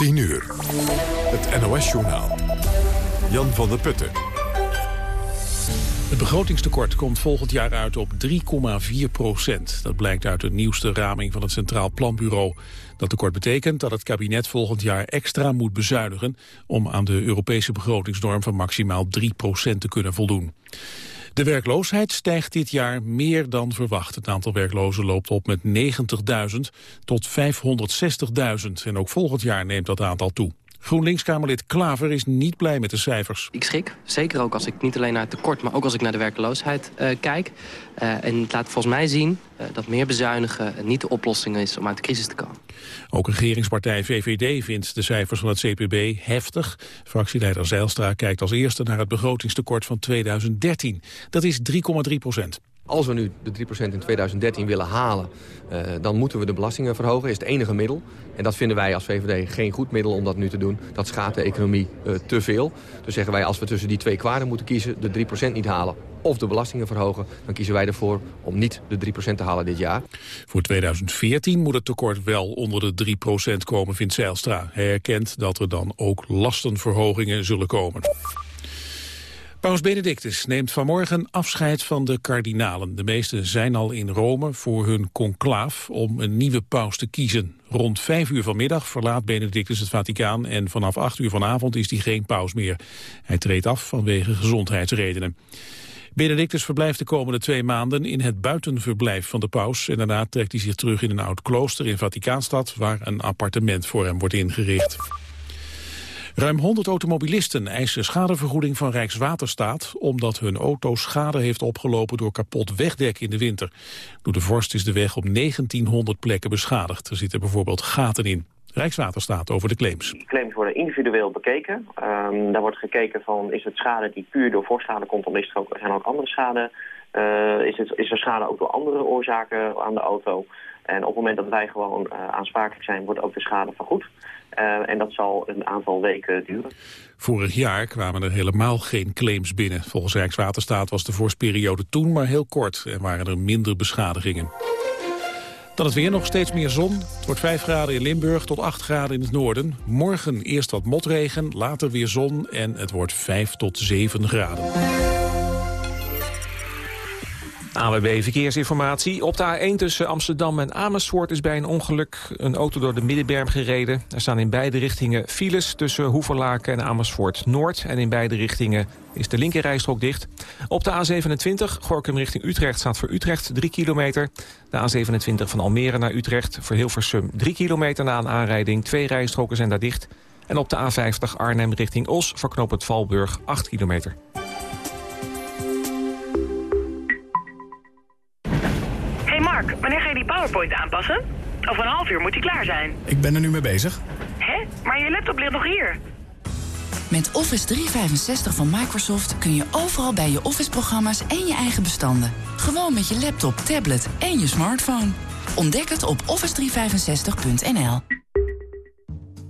10 uur. Het NOS-journaal. Jan van der Putten. Het begrotingstekort komt volgend jaar uit op 3,4 procent. Dat blijkt uit de nieuwste raming van het Centraal Planbureau. Dat tekort betekent dat het kabinet volgend jaar extra moet bezuinigen... om aan de Europese begrotingsnorm van maximaal 3 procent te kunnen voldoen. De werkloosheid stijgt dit jaar meer dan verwacht. Het aantal werklozen loopt op met 90.000 tot 560.000. En ook volgend jaar neemt dat aantal toe. GroenLinks-Kamerlid Klaver is niet blij met de cijfers. Ik schrik, zeker ook als ik niet alleen naar het tekort... maar ook als ik naar de werkloosheid uh, kijk. Uh, en het laat volgens mij zien uh, dat meer bezuinigen niet de oplossing is... om uit de crisis te komen. Ook regeringspartij VVD vindt de cijfers van het CPB heftig. Fractieleider Zeilstra kijkt als eerste naar het begrotingstekort van 2013. Dat is 3,3 procent. Als we nu de 3% in 2013 willen halen, uh, dan moeten we de belastingen verhogen. Is het enige middel. En dat vinden wij als VVD geen goed middel om dat nu te doen. Dat schaadt de economie uh, te veel. Dus zeggen wij, als we tussen die twee kwaden moeten kiezen... de 3% niet halen of de belastingen verhogen... dan kiezen wij ervoor om niet de 3% te halen dit jaar. Voor 2014 moet het tekort wel onder de 3% komen, vindt Zeilstra. Hij herkent dat er dan ook lastenverhogingen zullen komen. Paus Benedictus neemt vanmorgen afscheid van de kardinalen. De meesten zijn al in Rome voor hun conclaaf om een nieuwe paus te kiezen. Rond vijf uur vanmiddag verlaat Benedictus het Vaticaan... en vanaf acht uur vanavond is hij geen paus meer. Hij treedt af vanwege gezondheidsredenen. Benedictus verblijft de komende twee maanden in het buitenverblijf van de paus... en daarna trekt hij zich terug in een oud klooster in Vaticaanstad... waar een appartement voor hem wordt ingericht. Ruim 100 automobilisten eisen schadevergoeding van Rijkswaterstaat... omdat hun auto schade heeft opgelopen door kapot wegdek in de winter. Door de vorst is de weg op 1900 plekken beschadigd. Er zitten bijvoorbeeld gaten in. Rijkswaterstaat over de claims. Claims worden individueel bekeken. Um, daar wordt gekeken van is het schade die puur door vorstschade komt... of ook, zijn er ook andere schade... Uh, is, het, is er schade ook door andere oorzaken aan de auto? En op het moment dat wij gewoon uh, aansprakelijk zijn, wordt ook de schade vergoed. Uh, en dat zal een aantal weken duren. Vorig jaar kwamen er helemaal geen claims binnen. Volgens Rijkswaterstaat was de vorstperiode toen maar heel kort en waren er minder beschadigingen. Dan het weer nog steeds meer zon. Het wordt 5 graden in Limburg tot 8 graden in het noorden. Morgen eerst wat motregen, later weer zon en het wordt 5 tot 7 graden. AWB Verkeersinformatie. Op de A1 tussen Amsterdam en Amersfoort is bij een ongeluk een auto door de middenberm gereden. Er staan in beide richtingen files tussen Hoeverlaken en Amersfoort Noord. En in beide richtingen is de linkerrijstrook dicht. Op de A27 Gorkum richting Utrecht staat voor Utrecht 3 kilometer. De A27 van Almere naar Utrecht voor Hilversum 3 kilometer na een aanrijding. Twee rijstroken zijn daar dicht. En op de A50 Arnhem richting Os voor knoop het Valburg 8 kilometer. PowerPoint aanpassen? Over een half uur moet die klaar zijn. Ik ben er nu mee bezig. Hè? Maar je laptop ligt nog hier. Met Office 365 van Microsoft kun je overal bij je Office-programma's en je eigen bestanden. Gewoon met je laptop, tablet en je smartphone. Ontdek het op office365.nl.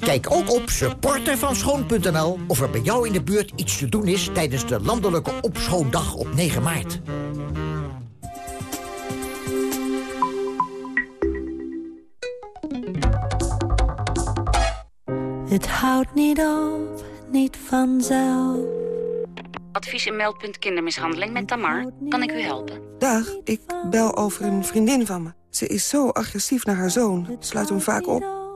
Kijk ook op supportervanschoon.nl of er bij jou in de buurt iets te doen is... tijdens de landelijke opschoondag op 9 maart. Het houdt niet op, niet vanzelf. Advies in meldpunt kindermishandeling met Tamar. Kan ik u helpen? Dag, ik bel over een vriendin van me. Ze is zo agressief naar haar zoon, sluit hem vaak op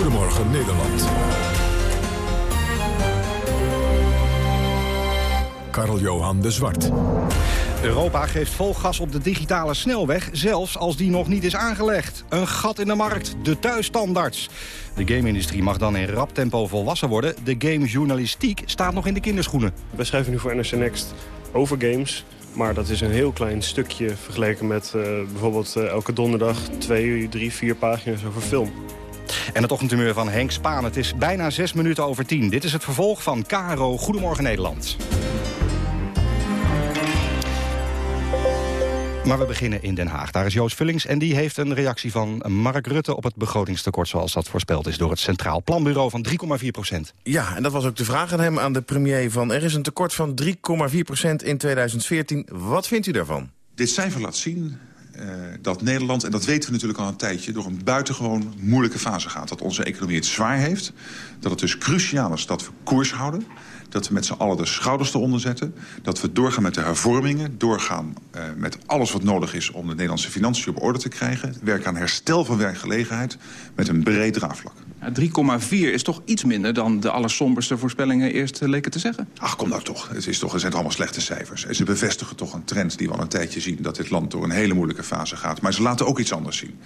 Goedemorgen Nederland. Karl-Johan de Zwart. Europa geeft vol gas op de digitale snelweg, zelfs als die nog niet is aangelegd. Een gat in de markt, de thuisstandards. De game-industrie mag dan in rap tempo volwassen worden. De gamejournalistiek staat nog in de kinderschoenen. Wij schrijven nu voor NRC Next over games... Maar dat is een heel klein stukje vergeleken met uh, bijvoorbeeld uh, elke donderdag... twee, drie, vier pagina's over film. En het ochtendtumeur van Henk Spaan. Het is bijna zes minuten over tien. Dit is het vervolg van KRO Goedemorgen Nederland. Maar we beginnen in Den Haag. Daar is Joost Vullings en die heeft een reactie van Mark Rutte... op het begrotingstekort zoals dat voorspeld is door het Centraal Planbureau van 3,4 procent. Ja, en dat was ook de vraag aan hem, aan de premier van... er is een tekort van 3,4 procent in 2014. Wat vindt u daarvan? Dit cijfer laat zien dat Nederland, en dat weten we natuurlijk al een tijdje... door een buitengewoon moeilijke fase gaat. Dat onze economie het zwaar heeft. Dat het dus cruciaal is dat we koers houden dat we met z'n allen de schouders eronder zetten. Dat we doorgaan met de hervormingen. Doorgaan uh, met alles wat nodig is om de Nederlandse financiën op orde te krijgen. Werken aan herstel van werkgelegenheid met een breed draagvlak. 3,4 is toch iets minder dan de allersomberste voorspellingen eerst leken te zeggen? Ach, kom nou toch. Het, is toch. het zijn allemaal slechte cijfers. En ze bevestigen toch een trend die we al een tijdje zien... dat dit land door een hele moeilijke fase gaat. Maar ze laten ook iets anders zien.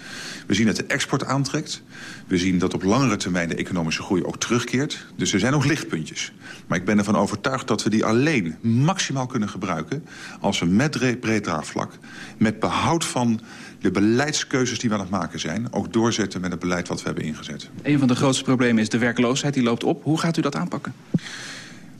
We zien dat de export aantrekt. We zien dat op langere termijn de economische groei ook terugkeert. Dus er zijn nog lichtpuntjes. Maar ik ben ervan overtuigd dat we die alleen maximaal kunnen gebruiken... als we met breed draagvlak, met behoud van de beleidskeuzes die we aan het maken zijn... ook doorzetten met het beleid wat we hebben ingezet. Een van de grootste problemen is de werkloosheid, die loopt op. Hoe gaat u dat aanpakken?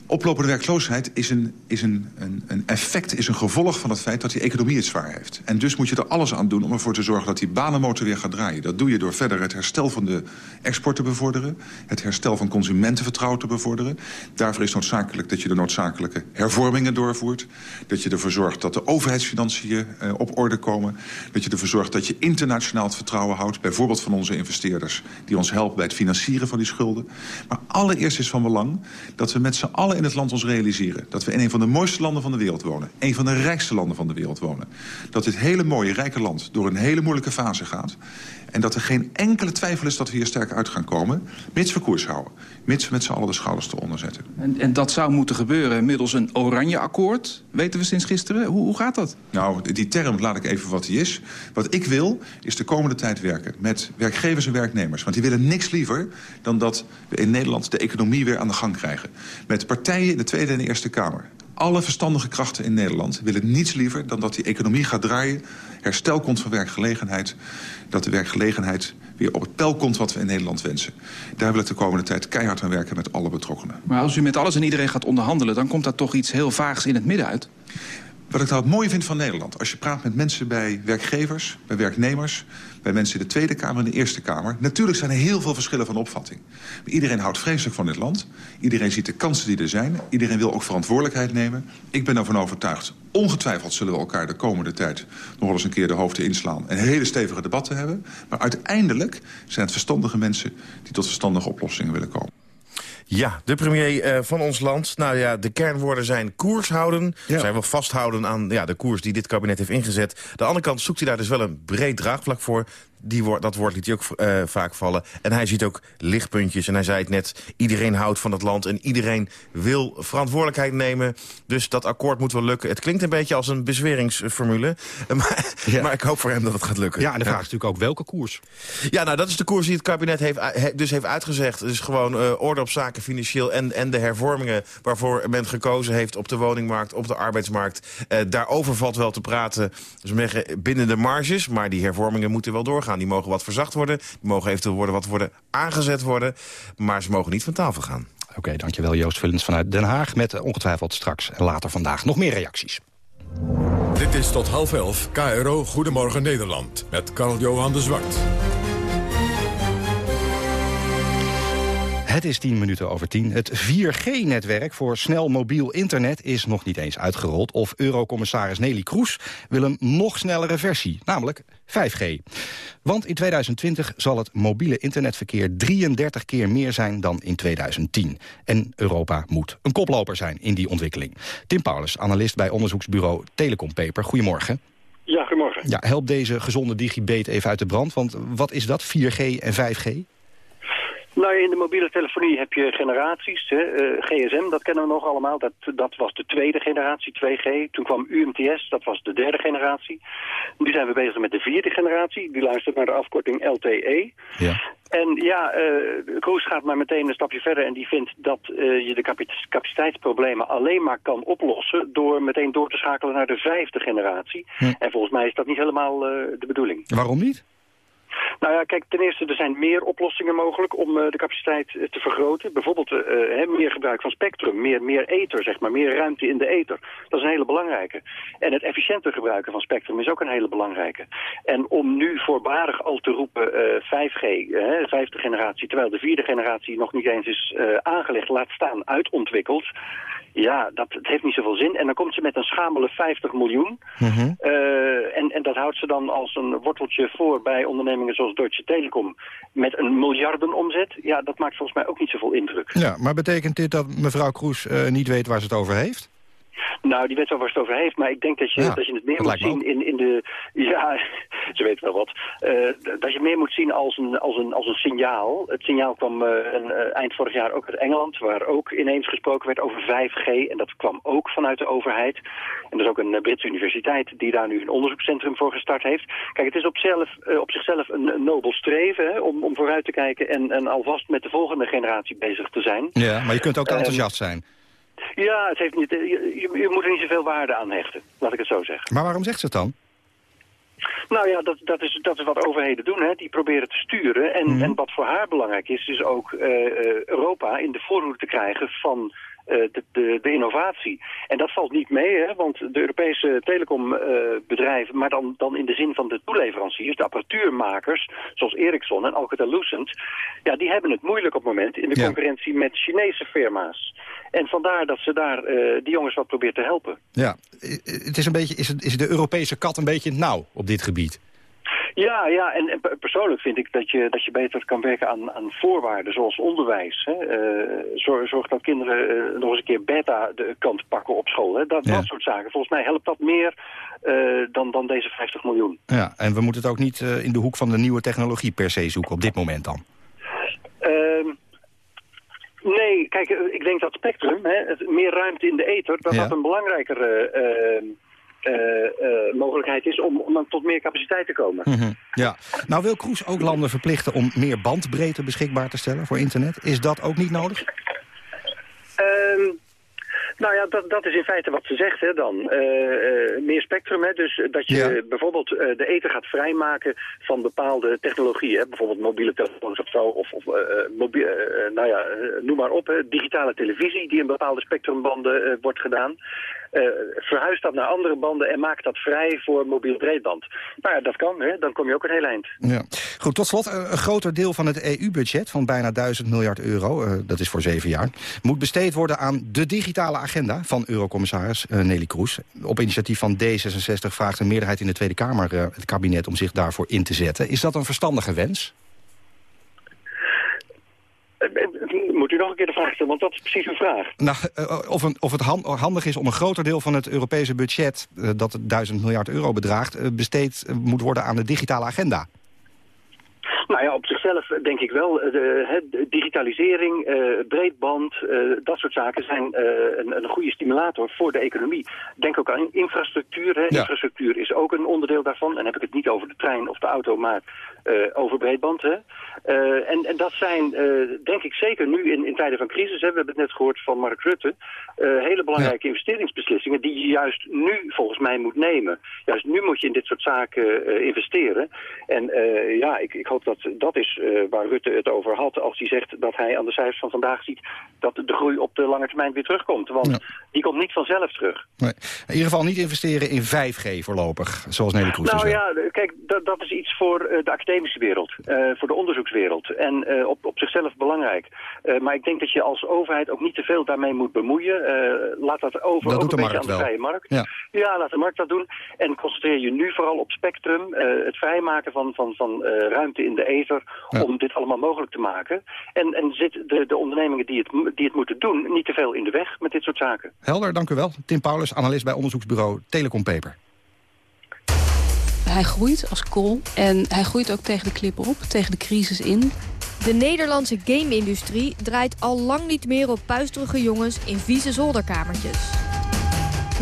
Oplopende werkloosheid is een, is een, een, een effect, is een gevolg van het feit dat die economie het zwaar heeft. En dus moet je er alles aan doen om ervoor te zorgen dat die banenmotor weer gaat draaien. Dat doe je door verder het herstel van de export te bevorderen. Het herstel van consumentenvertrouwen te bevorderen. Daarvoor is noodzakelijk dat je de noodzakelijke hervormingen doorvoert. Dat je ervoor zorgt dat de overheidsfinanciën uh, op orde komen. Dat je ervoor zorgt dat je internationaal het vertrouwen houdt. Bijvoorbeeld van onze investeerders die ons helpen bij het financieren van die schulden. Maar allereerst is van belang dat we met z'n allen in het land ons realiseren. Dat we in een van de mooiste landen van de wereld wonen. Een van de rijkste landen van de wereld wonen. Dat dit hele mooie, rijke land door een hele moeilijke fase gaat. En dat er geen enkele twijfel is dat we hier sterk uit gaan komen. Mits we koers houden. Mits we met z'n allen de schouders eronder zetten. En, en dat zou moeten gebeuren middels een oranje akkoord. Weten we sinds gisteren. Hoe, hoe gaat dat? Nou, die term laat ik even wat die is. Wat ik wil, is de komende tijd werken met werkgevers en werknemers. Want die willen niks liever dan dat we in Nederland de economie weer aan de gang krijgen. Met partijen in de Tweede en de Eerste Kamer. Alle verstandige krachten in Nederland willen niets liever dan dat die economie gaat draaien. Herstel komt van werkgelegenheid. Dat de werkgelegenheid weer op het pijl komt wat we in Nederland wensen. Daar wil ik de komende tijd keihard aan werken met alle betrokkenen. Maar als u met alles en iedereen gaat onderhandelen... dan komt daar toch iets heel vaags in het midden uit? Wat ik nou het mooie vind van Nederland... als je praat met mensen bij werkgevers, bij werknemers... bij mensen in de Tweede Kamer en de Eerste Kamer... natuurlijk zijn er heel veel verschillen van opvatting. Maar iedereen houdt vreselijk van dit land. Iedereen ziet de kansen die er zijn. Iedereen wil ook verantwoordelijkheid nemen. Ik ben ervan overtuigd. Ongetwijfeld zullen we elkaar de komende tijd... nog wel eens een keer de hoofden inslaan... en hele stevige debatten hebben. Maar uiteindelijk zijn het verstandige mensen... die tot verstandige oplossingen willen komen. Ja, de premier uh, van ons land. Nou ja, de kernwoorden zijn koers houden. Ja. Zijn wel vasthouden aan ja, de koers die dit kabinet heeft ingezet. De andere kant zoekt hij daar dus wel een breed draagvlak voor die woord, dat woord liet hij ook uh, vaak vallen. En hij ziet ook lichtpuntjes. En hij zei het net, iedereen houdt van het land... en iedereen wil verantwoordelijkheid nemen. Dus dat akkoord moet wel lukken. Het klinkt een beetje als een bezweringsformule. Maar, ja. maar ik hoop voor hem dat het gaat lukken. Ja, en de vraag is natuurlijk ook welke koers. Ja, nou, dat is de koers die het kabinet heeft, dus heeft uitgezegd. Dus gewoon uh, orde op zaken financieel... En, en de hervormingen waarvoor men gekozen heeft... op de woningmarkt, op de arbeidsmarkt. Uh, daarover valt wel te praten dus binnen de marges. Maar die hervormingen moeten wel doorgaan. Die mogen wat verzacht worden. Die mogen eventueel worden wat worden aangezet worden. Maar ze mogen niet van tafel gaan. Oké, okay, dankjewel Joost Vullens vanuit Den Haag. Met ongetwijfeld straks en later vandaag nog meer reacties. Dit is tot half elf KRO Goedemorgen Nederland. Met Karl-Johan de Zwart. Het is 10 minuten over 10. Het 4G-netwerk voor snel mobiel internet is nog niet eens uitgerold... of eurocommissaris Nelly Kroes wil een nog snellere versie, namelijk 5G. Want in 2020 zal het mobiele internetverkeer 33 keer meer zijn dan in 2010. En Europa moet een koploper zijn in die ontwikkeling. Tim Paulus, analist bij onderzoeksbureau Telecom Paper. Goedemorgen. Ja, goedemorgen. Ja, help deze gezonde digibeet even uit de brand, want wat is dat, 4G en 5G? Nou, in de mobiele telefonie heb je generaties. Hè. Uh, GSM, dat kennen we nog allemaal. Dat, dat was de tweede generatie, 2G. Toen kwam UMTS, dat was de derde generatie. Nu zijn we bezig met de vierde generatie. Die luistert naar de afkorting LTE. Ja. En ja, uh, Kroes gaat maar meteen een stapje verder en die vindt dat uh, je de capaciteitsproblemen alleen maar kan oplossen door meteen door te schakelen naar de vijfde generatie. Hm. En volgens mij is dat niet helemaal uh, de bedoeling. Waarom niet? Nou ja, kijk, ten eerste, er zijn meer oplossingen mogelijk om uh, de capaciteit uh, te vergroten. Bijvoorbeeld uh, meer gebruik van spectrum, meer, meer ether, zeg maar, meer ruimte in de ether. Dat is een hele belangrijke. En het efficiënter gebruiken van spectrum is ook een hele belangrijke. En om nu voorbarig al te roepen 5G, vijfde generatie, terwijl de vierde generatie nog niet eens is aangelegd, laat staan uitontwikkeld... Ja, dat het heeft niet zoveel zin. En dan komt ze met een schamele 50 miljoen. Mm en, en dat houdt ze dan als een worteltje voor bij ondernemingen zoals Deutsche Telekom... met een miljardenomzet. Ja, dat maakt volgens mij ook niet zoveel indruk. Ja, maar betekent dit dat mevrouw Kroes uh, niet weet waar ze het over heeft? Nou, die weet wel waar het over heeft, maar ik denk dat je, dat je het meer moet zien in, in de... Ja, ze weet wel wat. Uh, dat je meer moet zien als een, als een, als een signaal. Het signaal kwam uh, een, uh, eind vorig jaar ook uit Engeland, waar ook ineens gesproken werd over 5G. En dat kwam ook vanuit de overheid. En er is ook een Britse universiteit die daar nu een onderzoekscentrum voor gestart heeft. Kijk, het is op, zelf, op zichzelf een, een nobel streven hè, om, om vooruit te kijken en, en alvast met de volgende generatie bezig te zijn. Ja, maar je kunt ook enthousiast zijn. Ja, het heeft niet, je, je, moet er niet zoveel waarde aan hechten, laat ik het zo zeggen. Maar waarom zegt ze het dan? Nou ja, dat, dat, is, dat is wat overheden doen. Hè. Die proberen te sturen. En, mm. en wat voor haar belangrijk is, is ook uh, Europa in de voorhoede te krijgen van de, de, de, innovatie. En dat valt niet mee, hè, want de Europese telecombedrijven, maar dan, dan in de zin van de toeleveranciers, de apparatuurmakers, zoals Ericsson en Alcatel-Lucent, ja, die hebben het moeilijk op het moment in de ja. concurrentie met Chinese firma's. En vandaar dat ze daar uh, die jongens wat probeert te helpen. Ja, het is, een beetje, is, het, is de Europese kat een beetje nauw op dit gebied? Ja, ja en, en, persoonlijk vind ik dat je, dat je beter kan werken aan, aan voorwaarden zoals onderwijs. Hè. Uh, zorg, zorg, dat kinderen uh, nog eens een keer beta de kant pakken op school. Hè. Dat, ja. dat soort zaken. Volgens mij helpt dat meer uh, dan, dan deze 50 miljoen. Ja, en we moeten het ook niet in de hoek van de nieuwe technologie per se zoeken op dit moment dan. Ehm, nee, kijk, ik denk dat spectrum, hè, meer ruimte in de ether, dat ja. dat een belangrijkere uh, mogelijkheid is om, om tot meer capaciteit te komen. -hmm. Ja, nou wil Kroes ook landen verplichten om meer bandbreedte beschikbaar te stellen voor internet. Is dat ook niet nodig? Nou ja, dat, dat is in feite wat ze zegt hè, dan. Uh, uh, meer spectrum, hè, dus dat je ja. bijvoorbeeld de ether gaat vrijmaken van bepaalde technologieën. Hè, bijvoorbeeld mobiele telefoons of zo, of, of nou ja, noem maar op. Hè, digitale televisie die in bepaalde spectrumbanden wordt gedaan. Uh, verhuis dat naar andere banden en maak dat vrij voor mobiel breedband. Nou ja, dat kan, hè? dan kom je ook een heel eind. Ja. Goed, tot slot, een groter deel van het EU-budget van bijna 1000 miljard euro, uh, dat is voor zeven jaar, moet besteed worden aan de digitale agenda van eurocommissaris uh, Nelly Kroes. Op initiatief van D66 vraagt een meerderheid in de Tweede Kamer het kabinet om zich daarvoor in te zetten. Is dat een verstandige wens? Moet u nog een keer de vraag stellen, want dat is precies uw vraag. Nou, of, een, of het handig is om een groter deel van het Europese budget... Dat 1000 miljard euro bedraagt, besteed moet worden aan de digitale agenda. Nou ja, op zichzelf denk ik wel. De, de digitalisering, uh, breedband, uh, dat soort zaken zijn uh, een, een, goede stimulator voor de economie. Denk ook aan infrastructuur. Hè. Ja. Infrastructuur is ook een onderdeel daarvan. En dan heb ik het niet over de trein of de auto, maar over breedband. Hè. en, en dat zijn, denk ik zeker nu in, in tijden van crisis, hè, we hebben het net gehoord van Mark Rutte, hele belangrijke ja. investeringsbeslissingen die je juist nu volgens mij moet nemen. Juist nu moet je in dit soort zaken investeren. En ja, ik, ik hoop dat dat, is uh, waar Rutte het over had als hij zegt dat hij aan de cijfers van vandaag ziet dat de groei op de lange termijn weer terugkomt. Want die komt niet vanzelf terug. Nee. In ieder geval niet investeren in 5G voorlopig, zoals Nelly Kroes Nou ja, kijk, dat, dat is iets voor uh, de academische wereld, uh, voor de onderzoekswereld. En op, op zichzelf belangrijk. maar ik denk dat je als overheid ook niet te veel daarmee moet bemoeien. laat dat over dat ook een beetje aan de vrije markt. Ja. ja, laat de markt dat doen. En concentreer je nu vooral op spectrum, het vrijmaken van, van, van ruimte in de ether, Ja. om dit allemaal mogelijk te maken. En, en zit de, de ondernemingen die het, die het moeten doen niet te veel in de weg met dit soort zaken. Helder, dank u wel. Tim Paulus, analist bij onderzoeksbureau Telecom Paper. Hij groeit als kool en hij groeit ook tegen de klip op, tegen de crisis in. De Nederlandse game-industrie draait al lang niet meer op puisterige jongens in vieze zolderkamertjes.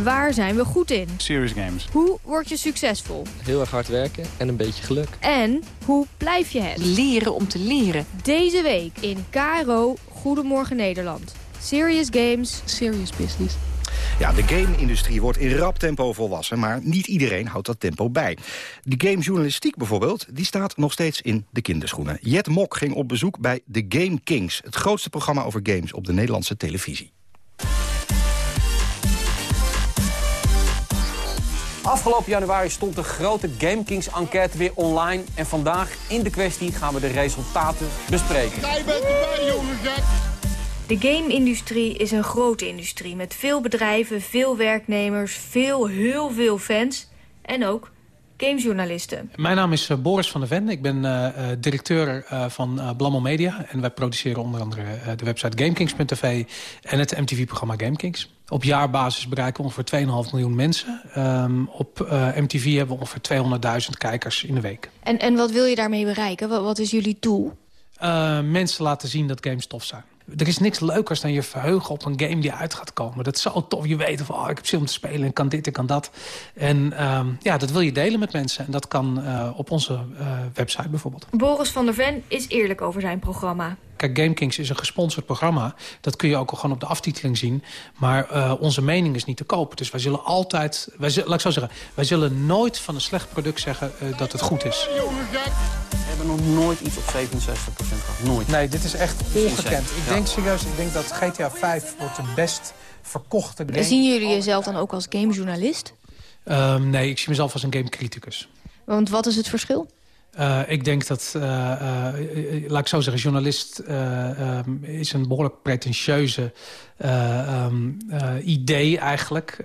Waar zijn we goed in? Serious games. Hoe word je succesvol? Heel erg hard werken en een beetje geluk. En hoe blijf je het? Leren om te leren. Deze week in KRO Goedemorgen Nederland. Serious Games. Serious Business. Ja, de game-industrie wordt in rap tempo volwassen, maar niet iedereen houdt dat tempo bij. De gamejournalistiek bijvoorbeeld, die staat nog steeds in de kinderschoenen. Jet Mok ging op bezoek bij The Game Kings, het grootste programma over games op de Nederlandse televisie. Afgelopen januari stond de grote GameKings-enquête weer online. En vandaag in de kwestie gaan we de resultaten bespreken. Jij bent erbij, jongen gek! De game-industrie is een grote industrie met veel bedrijven, veel werknemers, veel, heel veel fans en ook gamejournalisten. Mijn naam is eh, Boris van der Ven. Ik ben uh, directeur uh, van uh, Blammo Media. En wij produceren onder andere de website GameKings.tv en het MTV-programma GameKings. Op jaarbasis bereiken we ongeveer 2,5 miljoen mensen. Um, op MTV hebben we ongeveer 200.000 kijkers in de week. En, en wat wil je daarmee bereiken? Wat, wat is jullie doel? mensen laten zien dat games tof zijn. Er is niks leukers dan je verheugen op een game die uit gaat komen. Dat is zo tof. Je weet van, oh, ik heb zin om te spelen en kan dit en kan dat. En um, ja, dat wil je delen met mensen. En dat kan uh, op onze uh, website bijvoorbeeld. Boris van der Ven is eerlijk over zijn programma. Kijk, GameKings is een gesponsord programma. Dat kun je ook al gewoon op de aftiteling zien. Maar uh, onze mening is niet te koop. Dus wij zullen altijd... Wij, laat ik zo zeggen, wij zullen nooit van een slecht product zeggen dat het goed is. Hebben nog nooit iets op 67% gehad. Nooit. Nee, dit is echt ongekend. Ik denk serieus, ik denk dat GTA 5 wordt de best verkochte game. Zien jullie jezelf dan ook als gamejournalist? Um, nee, ik zie mezelf als een gamecriticus. Want wat is het verschil? Uh, ik denk dat, uh, uh, laat ik zo zeggen, journalist um, is een behoorlijk pretentieuze um, idee eigenlijk.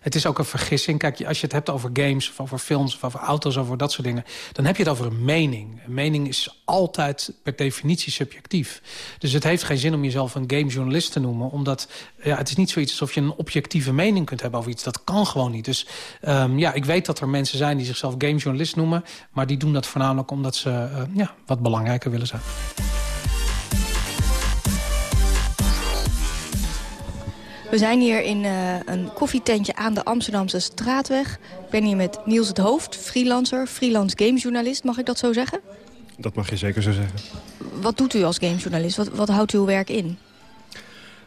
het is ook een vergissing. Kijk, als je het hebt over games of over films of over auto's, over dat soort dingen... dan heb je het over een mening. Een mening is altijd per definitie subjectief. Dus het heeft geen zin om jezelf een gamejournalist te noemen. Omdat ja, het is niet zoiets alsof je een objectieve mening kunt hebben over iets. Dat kan gewoon niet. Dus um, ja, ik weet dat er mensen zijn die zichzelf gamejournalist noemen... maar die doen dat voornamelijk omdat ze ja, wat belangrijker willen zijn. We zijn hier in uh, een koffietentje aan de Amsterdamse Straatweg. Ik ben hier met Niels het Hoofd, freelancer, freelance gamejournalist. Mag ik dat zo zeggen? Dat mag je zeker zo zeggen. Wat doet u als gamejournalist? Wat, wat houdt uw werk in?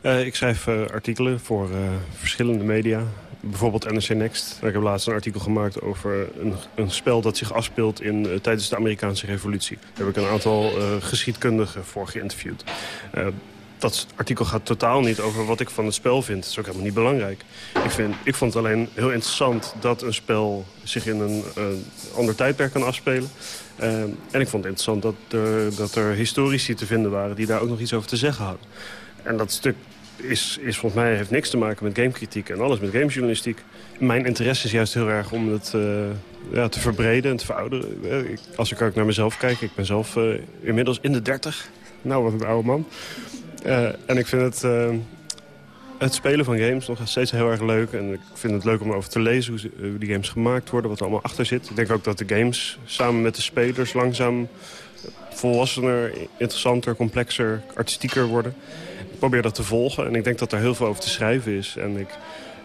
Uh, ik schrijf uh, artikelen voor verschillende media. Bijvoorbeeld NRC Next. Ik heb laatst een artikel gemaakt over een, een spel dat zich afspeelt in, uh, tijdens de Amerikaanse revolutie. Daar heb ik een aantal uh, geschiedkundigen voor geïnterviewd. Uh, dat artikel gaat totaal niet over wat ik van het spel vind. Dat is ook helemaal niet belangrijk. Ik, vind, ik vond het alleen heel interessant dat een spel zich in een ander tijdperk kan afspelen. en ik vond het interessant dat er, dat er historici te vinden waren die daar ook nog iets over te zeggen hadden. En dat stuk is, is volgens mij heeft niks te maken met gamekritiek en alles met gamejournalistiek. Mijn interesse is juist heel erg om het uh, ja, te verbreden en te verouderen. Als ik ook naar mezelf kijk, ik ben zelf inmiddels in de dertig. Nou, wat een oude man. Uh, en ik vind het, het spelen van games nog steeds heel erg leuk. En ik vind het leuk om erover te lezen hoe, die games gemaakt worden, wat er allemaal achter zit. Ik denk ook dat de games samen met de spelers langzaam volwassener, interessanter, complexer, artistieker worden probeer dat te volgen. En ik denk dat er heel veel over te schrijven is. En ik,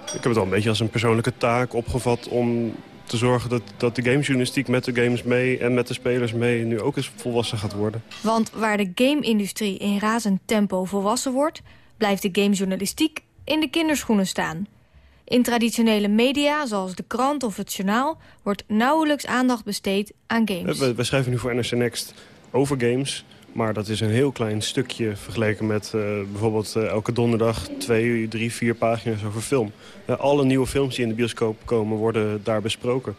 ik heb het al een beetje als een persoonlijke taak opgevat... om te zorgen dat, dat de gamejournalistiek met de games mee... en met de spelers mee nu ook eens volwassen gaat worden. Want waar de game-industrie in razend tempo volwassen wordt... blijft de gamejournalistiek in de kinderschoenen staan. In traditionele media, zoals de krant of het journaal... wordt nauwelijks aandacht besteed aan games. We, we schrijven nu voor NRC Next over games... Maar dat is een heel klein stukje vergeleken met uh, bijvoorbeeld uh, elke donderdag... twee, drie, vier pagina's over film. Uh, alle nieuwe films die in de bioscoop komen worden daar besproken.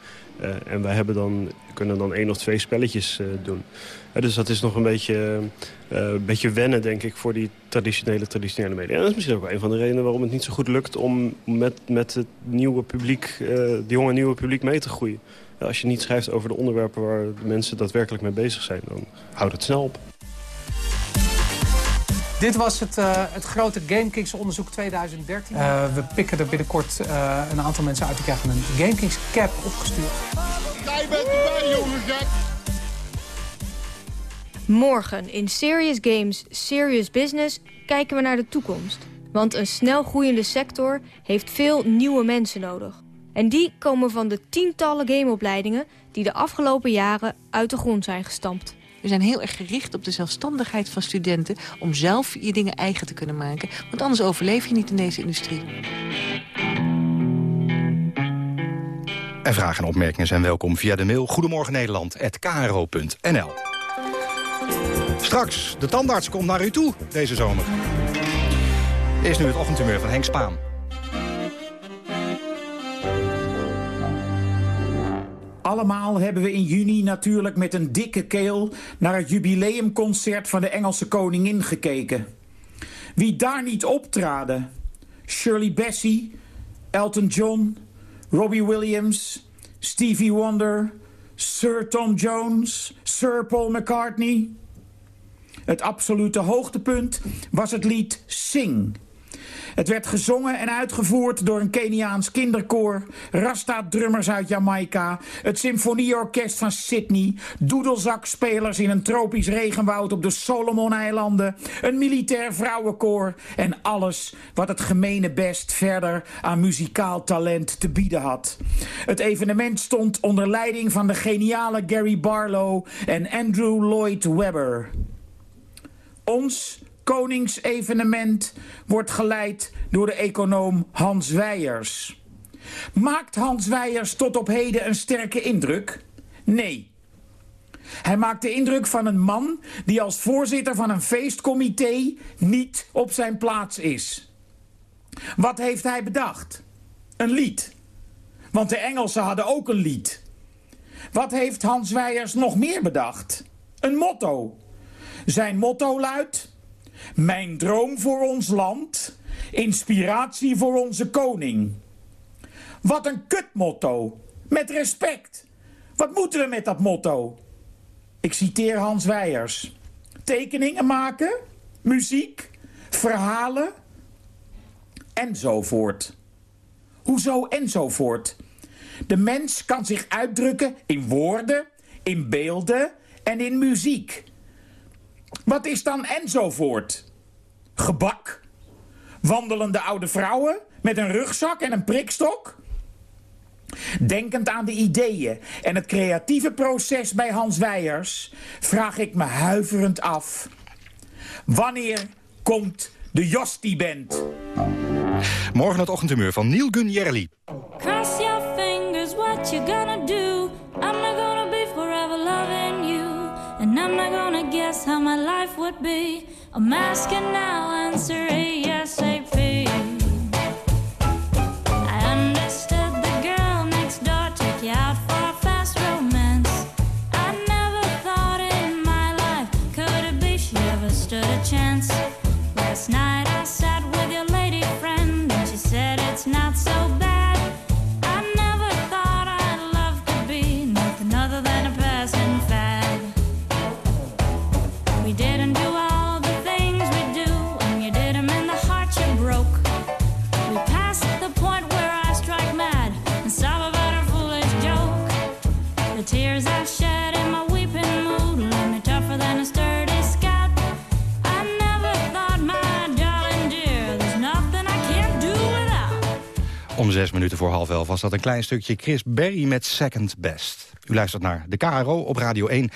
en wij hebben dan, kunnen dan één of twee spelletjes doen. dus dat is nog een beetje, een beetje wennen, denk ik, voor die traditionele, traditionele media. En dat is misschien ook wel een van de redenen waarom het niet zo goed lukt... om met, met het nieuwe publiek, het jonge nieuwe publiek mee te groeien. Als je niet schrijft over de onderwerpen waar mensen daadwerkelijk mee bezig zijn... dan houdt het snel op. Dit was het, uh, het grote GameKings onderzoek 2013. Uh, we pikken er binnenkort uh, een aantal mensen uit. Die krijgen een GameKings cap opgestuurd. Jij bent erbij, jongen gek! Morgen in Serious Games, Serious Business kijken we naar de toekomst. Want een snel groeiende sector heeft veel nieuwe mensen nodig. En die komen van de tientallen gameopleidingen... die de afgelopen jaren uit de grond zijn gestampt. We zijn heel erg gericht op de zelfstandigheid van studenten... om zelf je dingen eigen te kunnen maken. Want anders overleef je niet in deze industrie. En vragen en opmerkingen zijn welkom via de mail... Goedemorgen Nederland@kro.nl. Straks, de tandarts komt naar u toe deze zomer. Is nu het ochtendhumeur van Henk Spaan. Allemaal hebben we in juni natuurlijk met een dikke keel... naar het jubileumconcert van de Engelse koningin gekeken. Wie daar niet optraden... Shirley Bassey, Elton John, Robbie Williams, Stevie Wonder... Sir Tom Jones, Sir Paul McCartney... Het absolute hoogtepunt was het lied Sing het werd gezongen en uitgevoerd door een Keniaans kinderkoor... Rasta-drummers uit Jamaica... het symfonieorkest van Sydney... doedelzakspelers in een tropisch regenwoud op de Solomon-eilanden... een militair vrouwenkoor... en alles wat het gemene best verder aan muzikaal talent te bieden had. Het evenement stond onder leiding van de geniale Gary Barlow... en Andrew Lloyd Webber. Ons koningsevenement wordt geleid door de econoom Hans Weijers. Maakt Hans Weijers tot op heden een sterke indruk? Nee. Hij maakt de indruk van een man die als voorzitter van een feestcomité niet op zijn plaats is. Wat heeft hij bedacht? Een lied. Want de Engelsen hadden ook een lied. Wat heeft Hans Weijers nog meer bedacht? Een motto. Zijn motto luidt... Mijn droom voor ons land, inspiratie voor onze koning. Wat een kutmotto. Met respect. Wat moeten we met dat motto? Ik citeer Hans Weijers. Tekeningen maken, muziek, verhalen, enzovoort. Hoezo enzovoort? De mens kan zich uitdrukken in woorden, in beelden en in muziek. Wat is dan enzovoort? Gebak? Wandelende oude vrouwen met een rugzak en een prikstok? Denkend aan de ideeën en het creatieve proces bij Hans Weijers... vraag ik me huiverend af. Wanneer komt de Josti-band? Morgen het ochtendhumeur van Neil Gunjerli. Cross your fingers, what you gonna guess how my life would be. I'm asking now, answer ASAP. I understood the girl next door took you out for a fast romance. I never thought in my life could it be she ever stood a chance. Last night I sat with your lady friend and she said it's not so bad. Om zes minuten voor half elf was dat een klein stukje Chris Berry met Second Best. U luistert naar de KRO op Radio 1.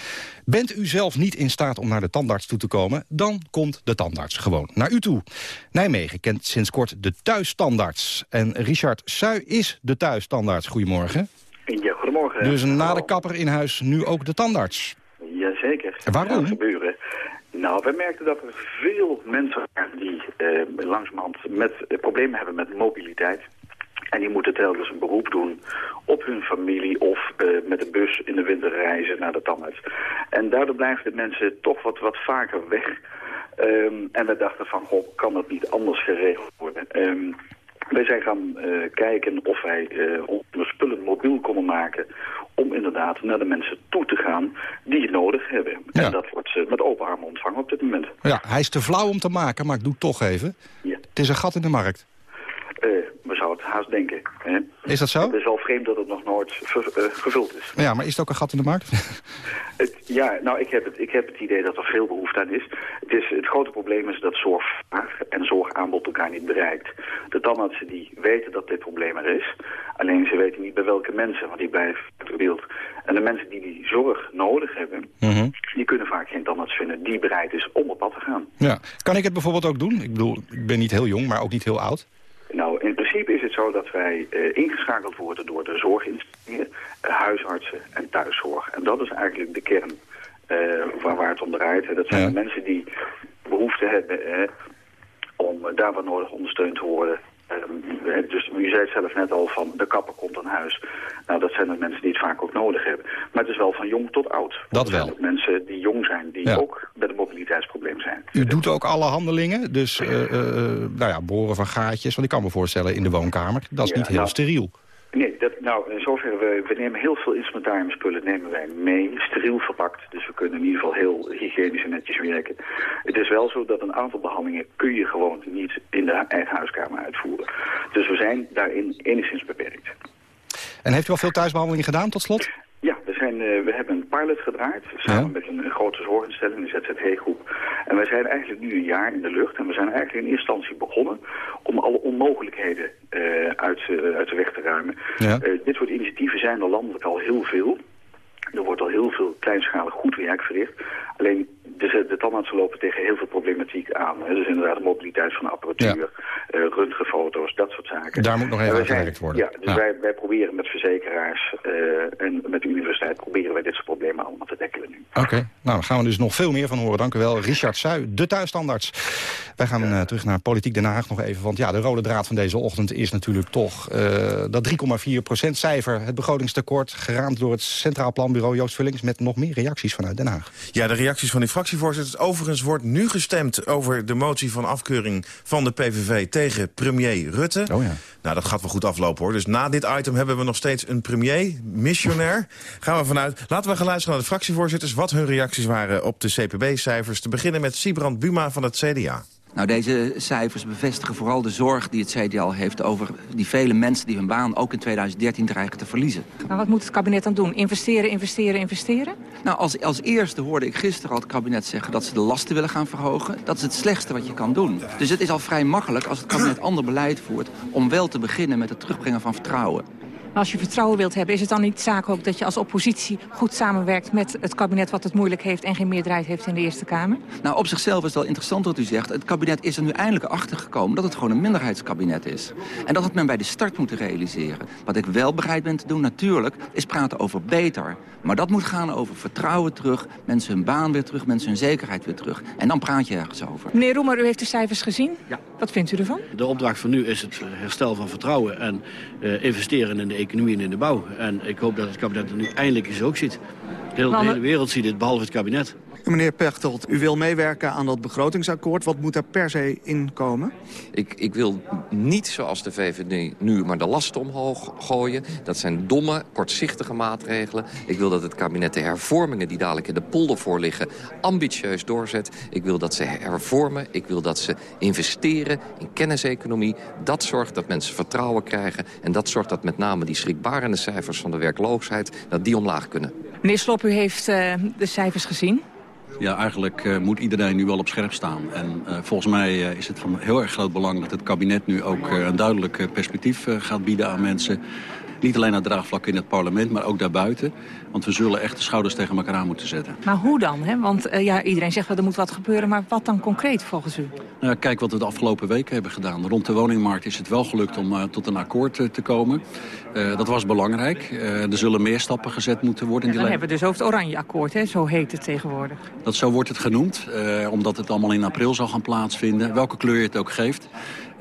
Bent u zelf niet in staat om naar de tandarts toe te komen... dan komt de tandarts gewoon naar u toe. Nijmegen kent sinds kort de thuistandarts. En Richard Suy is de thuistandarts. Goedemorgen. Ja, goedemorgen. Dus na de kapper in huis nu ook de tandarts. Jazeker. Waarom? Gebeuren. Nou, wij merkten dat er veel mensen waren die eh, langzamerhand met, eh, problemen hebben met mobiliteit. En die moeten telkens een beroep doen op hun familie of eh, met de bus in de winter reizen naar de tandarts. En daardoor blijven de mensen toch wat, wat vaker weg. Ehm, en we dachten van, goh, kan dat niet anders geregeld worden? Ehm, wij zijn gaan eh, kijken of wij eh, onze spullen mobiel konden maken om inderdaad naar de mensen toe te gaan die het nodig hebben. En dat wordt met open armen ontvangen op dit moment. Ja, hij is te flauw om te maken, maar ik doe het toch even. Ja. Het is een gat in de markt. Eh, we zouden het haast denken. Hè? Is dat zo? Het is wel vreemd dat het nog nooit ver- eh, gevuld is. Ja, maar is het ook een gat in de markt? Het, ja, nou, ik heb, het, ik heb het idee dat er veel behoefte aan is. Het, is. het grote probleem is dat zorgvraag en zorgaanbod elkaar niet bereikt. De tandartsen die weten dat dit probleem er is. Alleen ze weten niet bij welke mensen, want die blijven beeld. En de mensen die die zorg nodig hebben, Mhm. die kunnen vaak geen tandarts vinden die bereid is om op pad te gaan. Ja. Kan ik het bijvoorbeeld ook doen? Ik bedoel, ik ben niet heel jong, maar ook niet heel oud. Nou, in principe is het zo dat wij eh, ingeschakeld worden door de zorginstellingen, eh, huisartsen en thuiszorg. En dat is eigenlijk de kern eh, waar, waar het om draait. En dat zijn Ja. de mensen die behoefte hebben om daar wat nodig ondersteund te worden. Ehm, eh, dus u zei het zelf net al van de kapper komt aan huis. Nou, dat zijn de mensen die het vaak ook nodig hebben. Maar het is wel van jong tot oud. Dat wel. ook mensen die jong zijn, die Ja. ook met een mobiliteitsprobleem zijn. U doet ook alle handelingen, dus eh, eh, eh, nou ja, boren van gaatjes. Want ik kan me voorstellen in de woonkamer, dat is Ja, niet heel nou, steriel. Nee, nou, in zoverre, we, we nemen heel veel instrumentariumspullen nemen wij mee, steriel verpakt. Dus we kunnen in ieder geval heel hygiënisch en netjes werken. Het is wel zo dat een aantal behandelingen kun je gewoon niet in de eigen huiskamer uitvoeren. Dus we zijn daarin enigszins beperkt. En heeft u al veel thuisbehandelingen gedaan tot slot? Ja, we, zijn, eh, we hebben een pilot gedraaid, samen met een, grote zorginstelling, de ZZH-groep. En wij zijn eigenlijk nu een jaar in de lucht en we zijn eigenlijk in eerste instantie begonnen om alle onmogelijkheden eh, uit, eh, uit de weg te ruimen. Ja. Dit soort initiatieven zijn er landelijk al heel veel. Er wordt al heel veel kleinschalig goed werk verricht. Alleen de, de tandartsen lopen tegen heel veel problematiek aan. Hè. Dus inderdaad de mobiliteit van de apparatuur, eh, röntgenfoto's, dat soort zaken. Daar moet nog even zijn- uitgewerkt worden. Ja, dus Wij, wij proberen met verzekeraars eh, en met de universiteit proberen wij dit soort problemen allemaal te tackelen nu. Oké, nou daar gaan we dus nog veel meer van horen. Dank u wel, Richard Suy, de thuisstandarts. Wij gaan eh, terug naar Politiek Den Haag nog even. Want ja, de rode draad van deze ochtend is natuurlijk toch dat 3,4% cijfer. Het begrotingstekort, geraamd door het Centraal Planbureau Joost Vullings... met nog meer reacties vanuit Den Haag. Ja, de reacties van die fractievoorzitters. Overigens wordt nu gestemd over de motie van afkeuring van de PVV tegen premier Rutte. Oh ja. Nou, dat gaat wel goed aflopen hoor. Dus na dit item hebben we nog steeds een premier, missionair. Gaan we vanuit. Laten we gaan luisteren naar de fractievoorzitters... wat hun reacties waren op de CPB-cijfers. Te beginnen met Sibrand Buma van het CDA. Nou, deze cijfers bevestigen vooral de zorg die het CDA heeft over die vele mensen die hun baan ook in 2013 dreigen te verliezen. Maar wat moet het kabinet dan doen? Investeren, investeren, investeren? Nou, als, als eerste hoorde ik gisteren al het kabinet zeggen dat ze de lasten willen gaan verhogen. Dat is het slechtste wat je kan doen. Dus het is al vrij makkelijk als het kabinet ander beleid voert om wel te beginnen met het terugbrengen van vertrouwen. Maar als je vertrouwen wilt hebben, is het dan niet zaak ook dat je als oppositie goed samenwerkt met het kabinet wat het moeilijk heeft en geen meerderheid heeft in de Eerste Kamer? Nou, op zichzelf is het wel interessant wat u zegt. Het kabinet is er nu eindelijk achter gekomen dat het gewoon een minderheidskabinet is. En dat had men bij de start moeten realiseren. Wat ik wel bereid ben te doen, natuurlijk, is praten over beter. Maar dat moet gaan over vertrouwen terug, mensen hun baan weer terug, mensen hun zekerheid weer terug. En dan praat je ergens over. Meneer Roemer, u heeft de cijfers gezien. Ja. Wat vindt u ervan? De opdracht van nu is het herstel van vertrouwen en eh, investeren in de economie en in de bouw. En ik hoop dat het kabinet er nu eindelijk eens ook ziet. Heel, de hele wereld ziet dit, behalve het kabinet. Meneer Pechtold, u wil meewerken aan dat begrotingsakkoord. Wat moet daar per se in komen? Ik, ik wil niet zoals de VVD nu maar de lasten omhoog gooien. Dat zijn domme, kortzichtige maatregelen. Ik wil dat het kabinet de hervormingen die dadelijk in de polder voor liggen... ambitieus doorzet. Ik wil dat ze hervormen. Ik wil dat ze investeren in kenniseconomie. Dat zorgt dat mensen vertrouwen krijgen. En dat zorgt dat met name die schrikbarende cijfers van de werkloosheid... dat die omlaag kunnen. Meneer Slop, u heeft eh, de cijfers gezien. Ja, eigenlijk eh, moet iedereen nu wel op scherp staan. En eh, volgens mij eh, is het van heel erg groot belang dat het kabinet nu ook een duidelijk perspectief gaat bieden aan mensen. Niet alleen naar draagvlak in het parlement, maar ook daarbuiten. Want we zullen echt de schouders tegen elkaar aan moeten zetten. Maar hoe dan? Hè? Want eh, ja, iedereen zegt wel er moet wat gebeuren, maar wat dan concreet volgens u? Nou, kijk wat we de afgelopen weken hebben gedaan. Rond de woningmarkt is het wel gelukt om uh, tot een akkoord uh, te komen. Dat was belangrijk. er zullen meer stappen gezet moeten worden. En dan hebben we dus over het Oranje Akkoord, hè? zo heet het tegenwoordig. Dat zo wordt het genoemd, omdat het allemaal in april zal gaan plaatsvinden. Welke kleur je het ook geeft.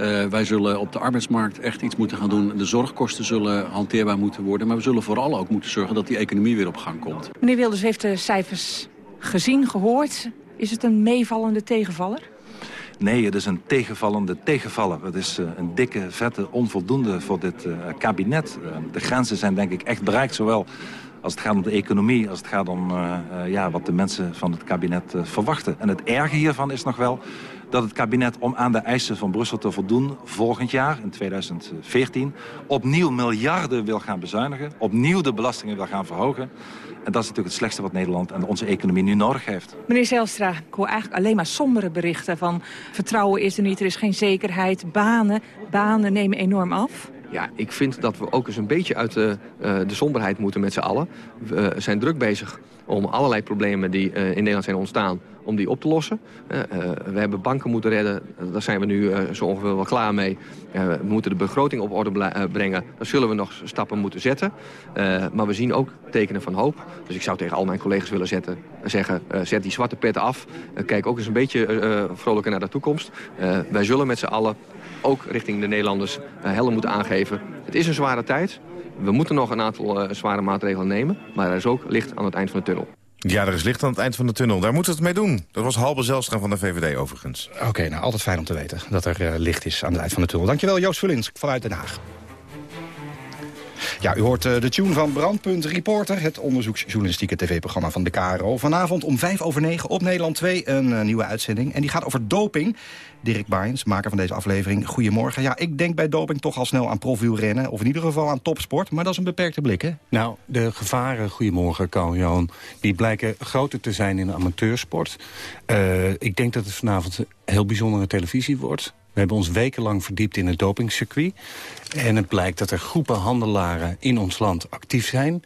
Uh, wij zullen op de arbeidsmarkt echt iets moeten gaan doen. De zorgkosten zullen hanteerbaar moeten worden. Maar we zullen vooral ook moeten zorgen dat die economie weer op gang komt. Meneer Wilders heeft de cijfers gezien, gehoord. Is het een meevallende tegenvaller? Nee, het is een tegenvallende tegenvaller. Het is uh, een dikke, vette onvoldoende voor dit uh, kabinet. De grenzen zijn denk ik echt bereikt, zowel als het gaat om de economie... als het gaat om ja, wat de mensen van het kabinet verwachten. En het erge hiervan is nog wel dat het kabinet om aan de eisen van Brussel te voldoen... volgend jaar, in 2014, opnieuw miljarden wil gaan bezuinigen... opnieuw de belastingen wil gaan verhogen. En dat is natuurlijk het slechtste wat Nederland en onze economie nu nodig heeft. Meneer Zelstra, ik hoor eigenlijk alleen maar sombere berichten van... vertrouwen is er niet, er is geen zekerheid, banen, banen nemen enorm af. Ja, ik vind dat we ook eens een beetje uit de, uh, de somberheid moeten met z'n allen. We zijn druk bezig om allerlei problemen die uh, in Nederland zijn ontstaan om die op te lossen. We hebben banken moeten redden, daar zijn we nu zo ongeveer wel klaar mee. We moeten de begroting op orde brengen, daar zullen we nog stappen moeten zetten. maar we zien ook tekenen van hoop. Dus ik zou tegen al mijn collega's willen zetten, zeggen, zet die zwarte pet af. kijk ook eens een beetje vrolijker naar de toekomst. wij zullen met z'n allen ook richting de Nederlanders helder moeten aangeven. Het is een zware tijd. We moeten nog een aantal zware maatregelen nemen. Maar er is ook licht aan het eind van de tunnel. Ja, er is licht aan het eind van de tunnel. Daar moeten we het mee doen. Dat was Halbe Zelstra van de VVD overigens. Oké, okay, nou altijd fijn om te weten dat er uh, licht is aan het eind van de tunnel. Dankjewel Joost Vullins vanuit Den Haag. Ja, u hoort uh, de tune van Brandpunt Reporter, het onderzoeksjournalistieke tv-programma van de KRO. Vanavond om vijf over negen op Nederland 2 een uh, nieuwe uitzending. En die gaat over doping. Dirk Baijens, maker van deze aflevering. Goedemorgen. Ja, ik denk bij doping toch al snel aan profielrennen. Of in ieder geval aan topsport. Maar dat is een beperkte blik, hè? Nou, de gevaren, goedemorgen, Carl-Johan... die blijken groter te zijn in de amateursport. Uh, ik denk dat het vanavond een heel bijzondere televisie wordt. We hebben ons wekenlang verdiept in het dopingcircuit. En het blijkt dat er groepen handelaren in ons land actief zijn...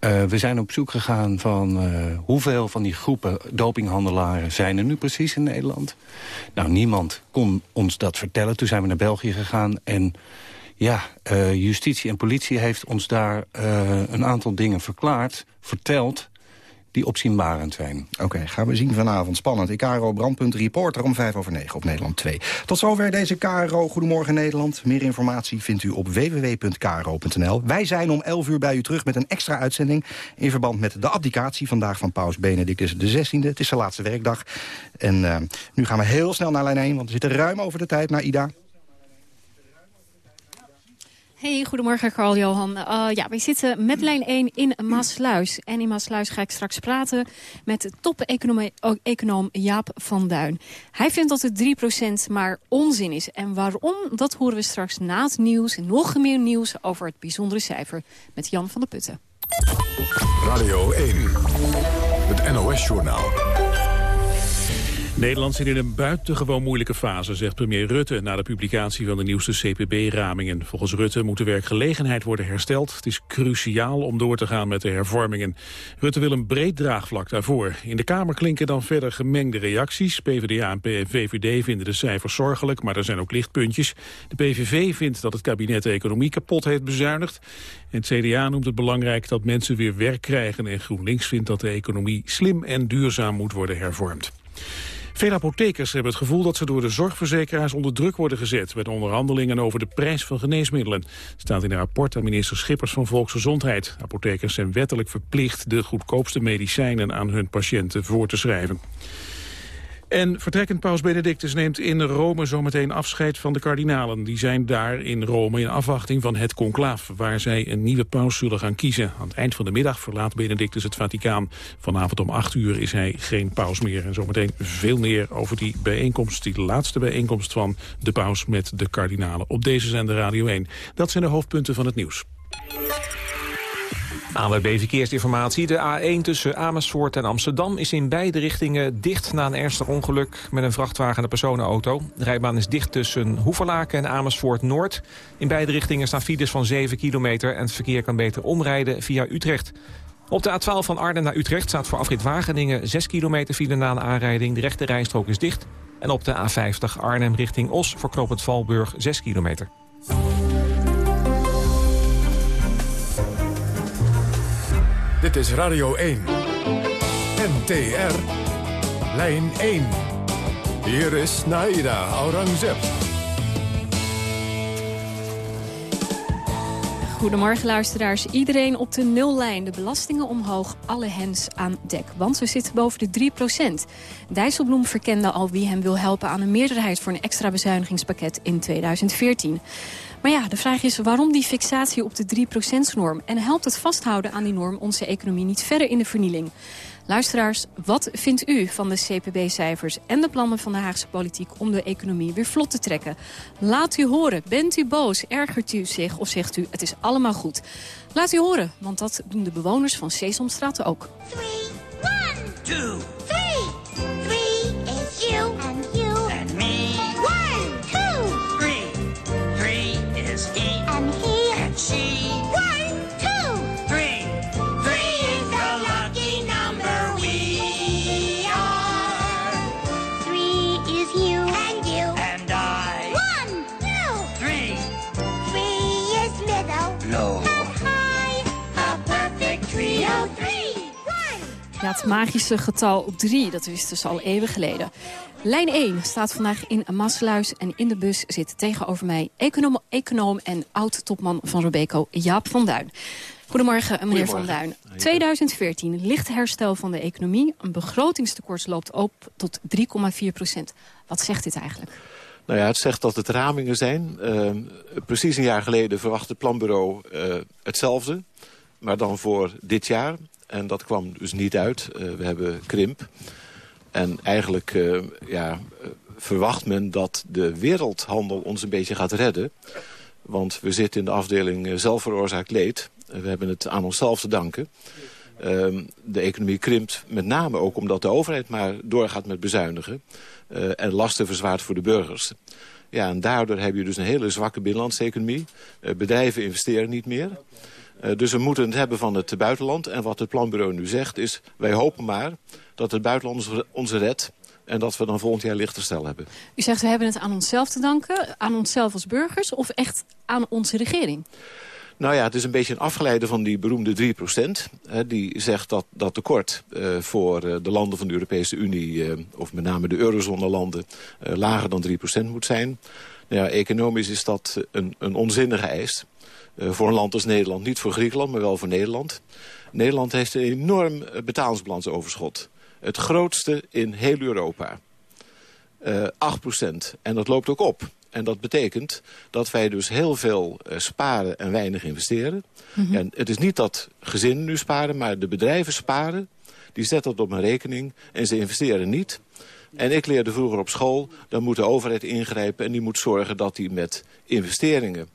Uh, we zijn op zoek gegaan van uh, hoeveel van die groepen dopinghandelaren zijn er nu precies in Nederland. Nou, niemand kon ons dat vertellen. Toen zijn we naar België gegaan en ja, uh, justitie en politie heeft ons daar een aantal dingen verklaard, verteld die opzienbarend zijn. Oké, gaan we zien vanavond. Spannend. KRO Brandpunt Reporter om 5 over 9 op Nederland 2. Tot zover deze KRO Goedemorgen Nederland. Meer informatie vindt u op www.kro.nl. Wij zijn om 11 uur bij u terug met een extra uitzending... in verband met de abdicatie vandaag van paus Benedictus XVI. Het is zijn laatste werkdag. En uh, nu gaan we heel snel naar lijn 1, want we zitten ruim over de tijd naar Ida. Hey, goedemorgen Carl-Johan. Uh, ja, wij zitten met lijn 1 in Maasluis. En in Maasluis ga ik straks praten met top-econoom Jaap van Duin. Hij vindt dat het 3% maar onzin is. En waarom, dat horen we straks na het nieuws. Nog meer nieuws over het bijzondere cijfer met Jan van der Putten. Radio 1, het NOS-journaal. Nederland zit in een buitengewoon moeilijke fase, zegt premier Rutte... na de publicatie van de nieuwste CPB-ramingen. Volgens Rutte moet de werkgelegenheid worden hersteld. Het is cruciaal om door te gaan met de hervormingen. Rutte wil een breed draagvlak daarvoor. In de Kamer klinken dan verder gemengde reacties. PvdA en VVD vinden de cijfers zorgelijk, maar er zijn ook lichtpuntjes. De PVV vindt dat het kabinet de economie kapot heeft bezuinigd. En het CDA noemt het belangrijk dat mensen weer werk krijgen... en GroenLinks vindt dat de economie slim en duurzaam moet worden hervormd. Veel apothekers hebben het gevoel dat ze door de zorgverzekeraars onder druk worden gezet de onderhandelingen over de prijs van geneesmiddelen. staat in een rapport aan minister Schippers van Volksgezondheid. Apothekers zijn wettelijk verplicht de goedkoopste medicijnen aan hun patiënten voor te schrijven. En vertrekkend paus Benedictus neemt in Rome zometeen afscheid van de kardinalen. Die zijn daar in Rome in afwachting van het conclaaf... waar zij een nieuwe paus zullen gaan kiezen. Aan het eind van de middag verlaat Benedictus het Vaticaan. Vanavond om 8 uur is hij geen paus meer. En zometeen veel meer over die bijeenkomst, die laatste bijeenkomst van de paus met de kardinalen. Op deze zender Radio 1. Dat zijn de hoofdpunten van het nieuws. ANWB Verkeersinformatie. De A1 tussen Amersfoort en Amsterdam is in beide richtingen dicht... na een ernstig ongeluk met een vrachtwagen en een personenauto. De rijbaan is dicht tussen Hoeverlaken en Amersfoort Noord. In beide richtingen staan files van 7 kilometer... en het verkeer kan beter omrijden via Utrecht. Op de A12 van Arnhem naar Utrecht staat voor afrit Wageningen 6 kilometer file na een aanrijding. De rechte rijstrook is dicht. En op de A50 Arnhem richting Os voor knooppunt Valburg 6 kilometer. Dit is Radio 1. NTR. Lijn 1. Hier is Naida Aurangzeb. Goedemorgen luisteraars. Iedereen op de nullijn. De belastingen omhoog, alle hens aan dek. Want we zitten boven de 3% Dijsselbloem verkende al wie hem wil helpen aan een meerderheid... voor een extra bezuinigingspakket in 2014. Maar ja, de vraag is waarom die fixatie op de 3%-norm? En helpt het vasthouden aan die norm onze economie niet verder in de vernieling? Luisteraars, wat vindt u van de CPB-cijfers en de plannen van de Haagse politiek om de economie weer vlot te trekken? Laat u horen. Bent u boos? Ergert u zich? Of zegt u het is allemaal goed? Laat u horen, want dat doen de bewoners van Sesamstraat ook. Two, three. Three is you and you she. One, two, three. Three is the lucky number we are. Three is you and you and I. One, two, three. Three is middle. Low. High. A perfect trio. Three. Ja, het magische getal 3, dat is dus al eeuwen geleden. Lijn 1 staat vandaag in Maasluis en in de bus zit tegenover mij... econoom, econoom en oud-topman van Robeco, Jaap van Duin. Goedemorgen, meneer Van Duin. 2014, licht herstel van de economie. Een begrotingstekort loopt op tot 3,4 procent. Wat zegt dit eigenlijk? Nou ja, het zegt dat het ramingen zijn. Uh, precies een jaar geleden verwacht het planbureau uh, hetzelfde. Maar dan voor dit jaar. En dat kwam dus niet uit. Uh, we hebben krimp. En eigenlijk uh, ja, verwacht men dat de wereldhandel ons een beetje gaat redden. Want we zitten in de afdeling uh, zelfveroorzaakt leed. we hebben het aan onszelf te danken. Uh, de economie krimpt met name ook omdat de overheid maar doorgaat met bezuinigen. En lasten verzwaart voor de burgers. Ja, en daardoor heb je dus een hele zwakke binnenlandse economie. Bedrijven investeren niet meer. Uh, dus we moeten het hebben van het buitenland. En wat het planbureau nu zegt is... wij hopen maar dat het buitenland ons, ons redt... en dat we dan volgend jaar lichter stel hebben. U zegt we hebben het aan onszelf te danken. Aan onszelf als burgers of echt aan onze regering? Nou ja, het is een beetje een afgeleide van die beroemde 3 Hè, die zegt dat dat tekort uh, voor uh, de landen van de Europese Unie... Uh, of met name de eurozone-landen lager dan 3% moet zijn. Nou ja, economisch is dat een, een onzinnige eis. Uh, voor een land als Nederland. Niet voor Griekenland, maar wel voor Nederland. Nederland heeft een enorm betalingsbalansoverschot. Het grootste in heel Europa. Uh, 8% En dat loopt ook op. En dat betekent dat wij dus heel veel uh, sparen en weinig investeren. Mm -hmm. En het is niet dat gezinnen nu sparen, maar de bedrijven sparen. Die zetten dat op een rekening en ze investeren niet. En ik leerde vroeger op school, dan moet de overheid ingrijpen... en die moet zorgen dat hij met investeringen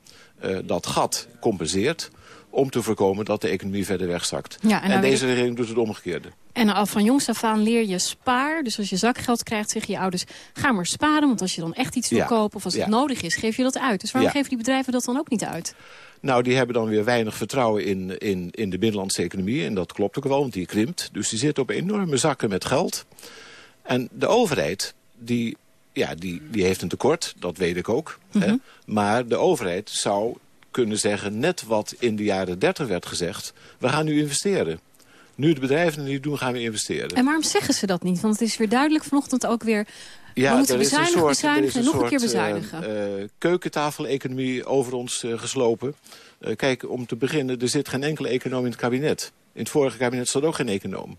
dat gat compenseert om te voorkomen dat de economie verder wegzakt. Ja, en, en deze regering doet het omgekeerde. En al van jongs af aan leer je spaar. Dus als je zakgeld krijgt, zeggen je ouders... ga maar sparen, want als je dan echt iets wil ja. kopen... of als het nodig is, geef je dat uit. Dus waarom geven die bedrijven dat dan ook niet uit? Nou, die hebben dan weer weinig vertrouwen in, in, in de binnenlandse economie. En dat klopt ook wel, want die krimpt. Dus die zitten op enorme zakken met geld. En de overheid, die ja, die, die heeft een tekort, dat weet ik ook. Mm -hmm. hè? Maar de overheid zou kunnen zeggen, net wat in de jaren 30 werd gezegd... we gaan nu investeren. Nu de bedrijven het niet doen, gaan we investeren. En waarom zeggen ze dat niet? Want het is weer duidelijk vanochtend ook weer... Ja, we moeten bezuinigen, soort, bezuinigen en nog een keer bezuinigen. Uh, uh, keukentafel-economie over ons uh, geslopen. kijk, om te beginnen, er zit geen enkele econoom in het kabinet. In het vorige kabinet zat ook geen econoom.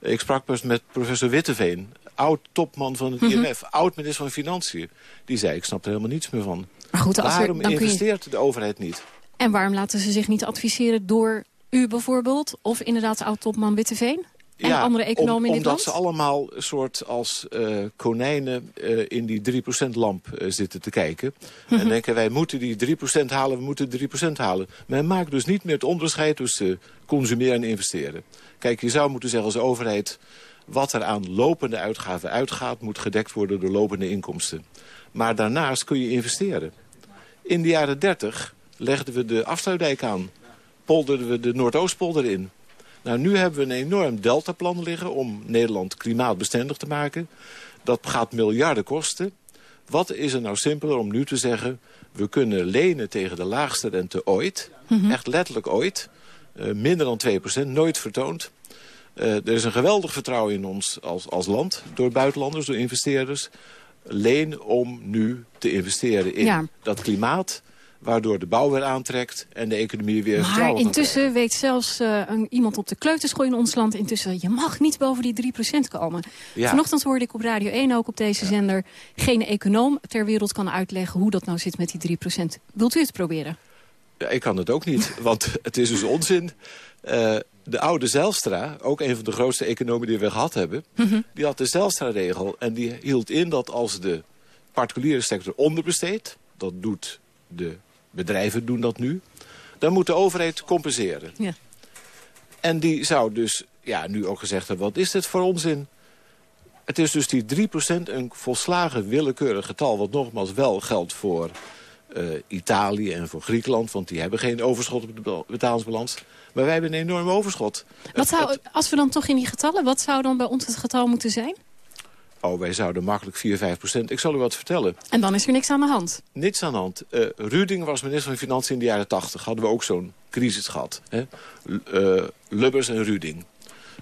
Ik sprak pas met professor Witteveen, oud-topman van het IMF, mm -hmm. oud-minister van Financiën. Die zei, ik snap er helemaal niets meer van. Maar goed, als waarom er, investeert je... de overheid niet? En waarom laten ze zich niet adviseren door u bijvoorbeeld? Of inderdaad oud-topman Witteveen? En andere economen in dit omdat land? ze allemaal een soort als eh, konijnen eh, in die 3%-lamp eh, zitten te kijken. Mhm. En denken wij moeten die 3% halen, we moeten 3% halen. Men maakt dus niet meer het onderscheid tussen consumeren en investeren. Kijk, je zou moeten zeggen als overheid... wat er aan lopende uitgaven uitgaat... moet gedekt worden door lopende inkomsten. Maar daarnaast kun je investeren. In de jaren 30 legden we de afsluitdijk aan. Polderden we de Noordoostpolder in. Nou, nu hebben we een enorm deltaplan liggen om Nederland klimaatbestendig te maken. Dat gaat miljarden kosten. Wat is er nou simpeler om nu te zeggen... we kunnen lenen tegen de laagste rente ooit. Mhm. Echt letterlijk ooit. Eh, minder dan 2%, nooit vertoond. Eh, er is een geweldig vertrouwen in ons als, als land... door buitenlanders, door investeerders. Leen om nu te investeren in Ja. dat klimaat... waardoor de bouw weer aantrekt en de economie weer Maar intussen weet zelfs eh, een, iemand op de kleuterschool in ons land... intussen, je mag niet boven die 3% komen. Ja. Vanochtend hoorde ik op Radio 1 ook op deze zender... geen econoom ter wereld kan uitleggen hoe dat nou zit met die 3%. Wilt u het proberen? Ja, ik kan het ook niet, want het is dus onzin. Eh, de oude Zijlstra, ook een van de grootste economen die we gehad hebben... die had de Zijlstra-regel en die hield in dat als de particuliere sector onderbesteedt... dat doet de bedrijven doen dat nu... dan moet de overheid compenseren. Ja. En die zou dus ja, nu ook gezegd hebben, wat is dit voor onzin? Het is dus die 3% een volslagen willekeurig getal... wat nogmaals wel geldt voor Italië en voor Griekenland... want die hebben geen overschot op de be- betalingsbalans. Maar wij hebben een enorm overschot. Wat zou, als we dan toch in die getallen, wat zou dan bij ons het getal moeten zijn? Oh, wij zouden makkelijk 4, 5% Ik zal u wat vertellen. En dan is er niks aan de hand. Niets aan de hand. Eh Ruding was minister van Financiën in de jaren 80. Hadden we ook zo'n crisis gehad. Hè? Eh, Lubbers en Ruding.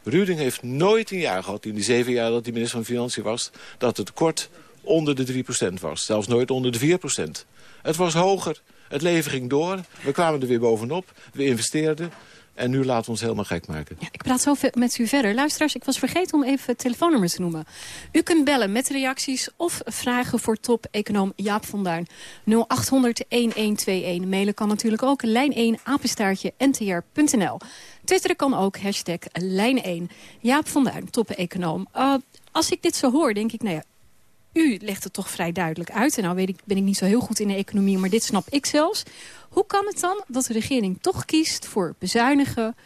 Ruding heeft nooit een jaar gehad, in die zeven jaar dat hij minister van Financiën was... dat het tekort onder de 3% was. Zelfs nooit onder de 4%. Het was hoger. Het leven ging door. We kwamen er weer bovenop. We investeerden. En nu laten we ons helemaal gek maken. Ik praat zo met u verder. Luisteraars, ik was vergeten om even het telefoonnummer te noemen. U kunt bellen met reacties of vragen voor top-econoom Jaap van Duin. 0800-1121. Mailen kan natuurlijk ook. Lijn 1 apenstaartje ntr.nl. Twitteren kan ook. Hashtag lijn 1. Jaap van Duin, top-econoom. Uh, als ik dit zo hoor, denk ik, nou ja, u legt het toch vrij duidelijk uit. En nou weet ik, ben ik niet zo heel goed in de economie, maar dit snap ik zelfs. Hoe kan het dan dat de regering toch kiest voor bezuinigen...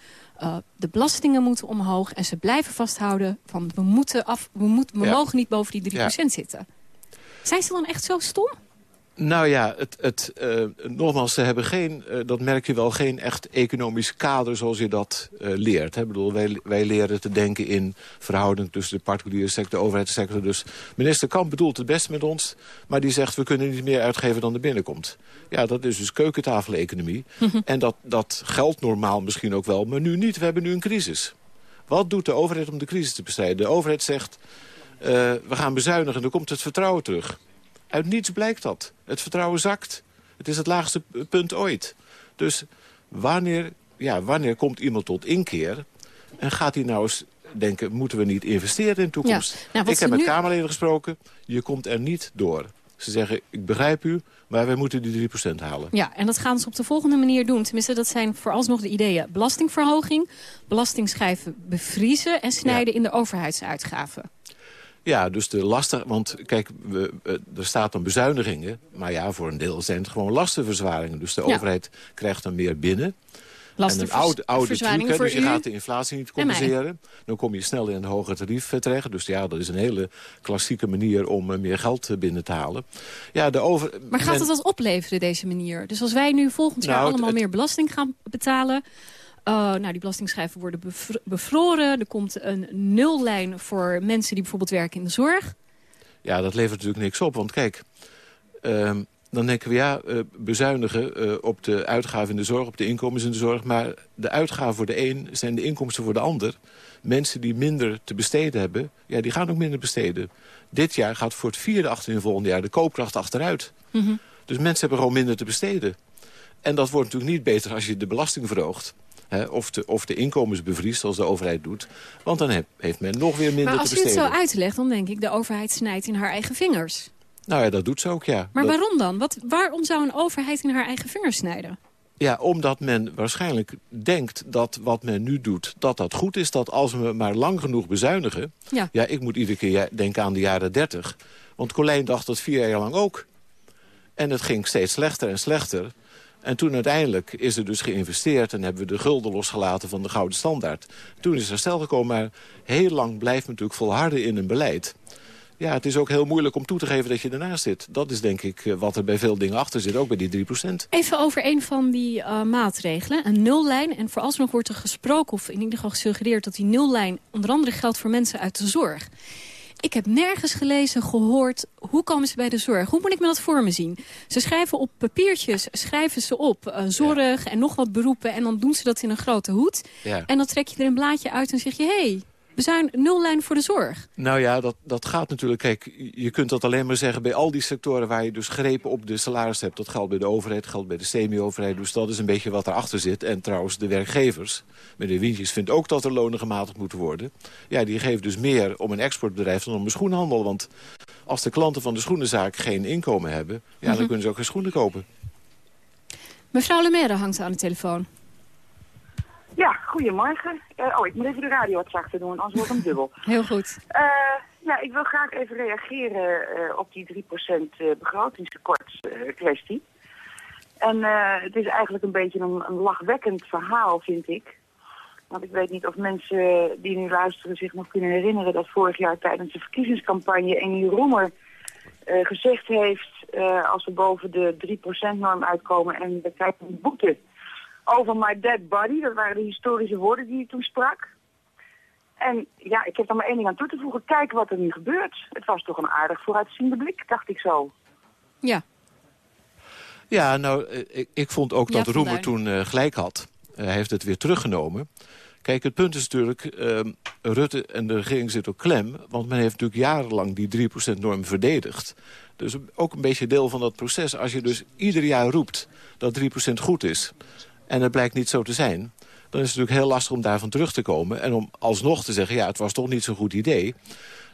Uh, de belastingen moeten omhoog en ze blijven vasthouden van we, moeten af, we, moeten, we Ja. mogen niet boven die 3% Ja. zitten. Zijn ze dan echt zo stom? Nou ja, het, het, eh, nogmaals, ze hebben geen, eh, dat merk je wel, geen echt economisch kader zoals je dat eh, leert. Hè. Ik bedoel, wij, wij leren te denken in verhouding tussen de particuliere sector, de overheidssector. Dus minister Kamp bedoelt het best met ons, maar die zegt we kunnen niet meer uitgeven dan er binnenkomt. Ja, dat is dus keukentafeleconomie. En dat, dat geldt normaal misschien ook wel, maar nu niet. We hebben nu een crisis. Wat doet de overheid om de crisis te bestrijden? De overheid zegt, we gaan bezuinigen en dan komt het vertrouwen terug. Uit niets blijkt dat. Het vertrouwen zakt. Het is het laagste punt ooit. Dus wanneer, ja, wanneer komt iemand tot inkeer... en gaat hij nou eens denken, moeten we niet investeren in de toekomst? Ja, nou, ik heb met nu- Kamerleden gesproken, je komt er niet door. Ze zeggen, ik begrijp u, maar wij moeten die 3% halen. Ja, en dat gaan ze op de volgende manier doen. Tenminste, dat zijn vooralsnog de ideeën. Belastingverhoging, belastingschijven bevriezen... en snijden in de overheidsuitgaven. Ja, dus de lasten... Want kijk, we, eh, er staat dan bezuinigingen. Maar ja, voor een deel zijn het gewoon lastenverzwaringen. Dus de Ja. overheid krijgt dan meer binnen. Lastenvers- en een oude, oude truc, hè, dus je gaat de inflatie niet compenseren. Dan kom je snel in een hoger tarief eh, terecht. Dus ja, dat is een hele klassieke manier om eh, meer geld binnen te halen. Ja, de over, Maar gaat men- het wat opleveren, deze manier? Dus als wij nu volgend jaar Nou, allemaal het- meer belasting gaan betalen... uh, nou, die belastingschijven worden bevr- bevroren. Er komt een nullijn voor mensen die bijvoorbeeld werken in de zorg. Ja, dat levert natuurlijk niks op. Want kijk, ehm, dan denken we ja, eh, bezuinigen eh, op de uitgaven in de zorg, op de inkomens in de zorg. Maar de uitgaven voor de een zijn de inkomsten voor de ander. Mensen die minder te besteden hebben, ja, die gaan ook minder besteden. Dit jaar gaat voor het vierde achter in volgend jaar de koopkracht achteruit. Mhm. Dus mensen hebben gewoon minder te besteden. En dat wordt natuurlijk niet beter als je de belasting verhoogt. Hè, of, de, of de inkomens bevriest, zoals de overheid doet. Want dan heb- heeft men nog weer minder Maar als te u het besteden. zo uitlegt, dan denk ik... de overheid snijdt in haar eigen vingers. Nou ja, dat doet ze ook, ja. Maar Dat- waarom dan? Wat, waarom zou een overheid in haar eigen vingers snijden? Ja, omdat men waarschijnlijk denkt dat wat men nu doet, dat dat goed is. Dat als we maar lang genoeg bezuinigen... Ja. ja ik moet iedere keer denken aan de jaren 30. Want Colijn dacht dat vier jaar lang ook. En het ging steeds slechter en slechter. En toen uiteindelijk is er dus geïnvesteerd... en hebben we de gulden losgelaten van de gouden standaard. Toen is er stel gekomen, maar heel lang blijft natuurlijk volharden in een beleid. Ja, het is ook heel moeilijk om toe te geven dat je ernaast zit. Dat is denk ik eh, wat er bij veel dingen achter zit, ook bij die 3% Even over een van die eh, maatregelen, een nullijn. En vooralsnog wordt er gesproken, of in ieder geval gesuggereerd... dat die nullijn onder andere geldt voor mensen uit de zorg. Ik heb nergens gelezen, gehoord, hoe komen ze bij de zorg? Hoe moet ik me dat voor me zien? Ze schrijven op papiertjes, schrijven ze op eh, zorg en nog wat beroepen... en dan doen ze dat in een grote hoed. Ja. En dan trek je er een blaadje uit en zeg je... hé, hey, we zijn nullijn voor de zorg. Nou ja, dat, dat gaat natuurlijk... Kijk, je kunt dat alleen maar zeggen bij al die sectoren... waar je dus grepen op de salaris hebt. Dat geldt bij de overheid, geldt bij de semi-overheid. Dus dat is een beetje wat erachter zit. En trouwens, de werkgevers, meneer Wientjes, vindt ook dat er lonen gematigd moeten worden. Ja, die geven dus meer om een exportbedrijf dan om een schoenhandel. Want als de klanten van de schoenenzaak geen inkomen hebben... ja, dan Mhm. kunnen ze ook geen schoenen kopen. Mevrouw Lemere hangt aan de telefoon. Ja, goedemorgen. Eh, oh, ik moet even de radio wat zachter doen, anders wordt hem dubbel. Heel goed. Eh, ja, ik wil graag even reageren eh, op die 3% eh, begrotingstekort kwestie. En het is eigenlijk een beetje een, een lachwekkend verhaal, vind ik. Want ik weet niet of mensen die nu luisteren zich nog kunnen herinneren... dat vorig jaar tijdens de verkiezingscampagne Amy Roemer gezegd heeft... als we boven de 3%-norm uitkomen en we krijgen een boete over my dead body. Dat waren de historische woorden die hij toen sprak. En ja, ik heb er maar één ding aan toe te voegen. Kijk wat er nu gebeurt. Het was toch een aardig vooruitziende blik, dacht ik zo. Ja. Ja, nou, eh, ik, ik vond ook Ja, dat Roemer toen eh, gelijk had. Eh, hij heeft het weer teruggenomen. Kijk, het punt is natuurlijk, ehm, Rutte en de regering zitten ook klem... want men heeft natuurlijk jarenlang die 3%-norm verdedigd. Dus ook een beetje deel van dat proces. Als je dus ieder jaar roept dat 3% goed is... en het blijkt niet zo te zijn... dan is het natuurlijk heel lastig om daarvan terug te komen... en om alsnog te zeggen, ja, het was toch niet zo'n goed idee...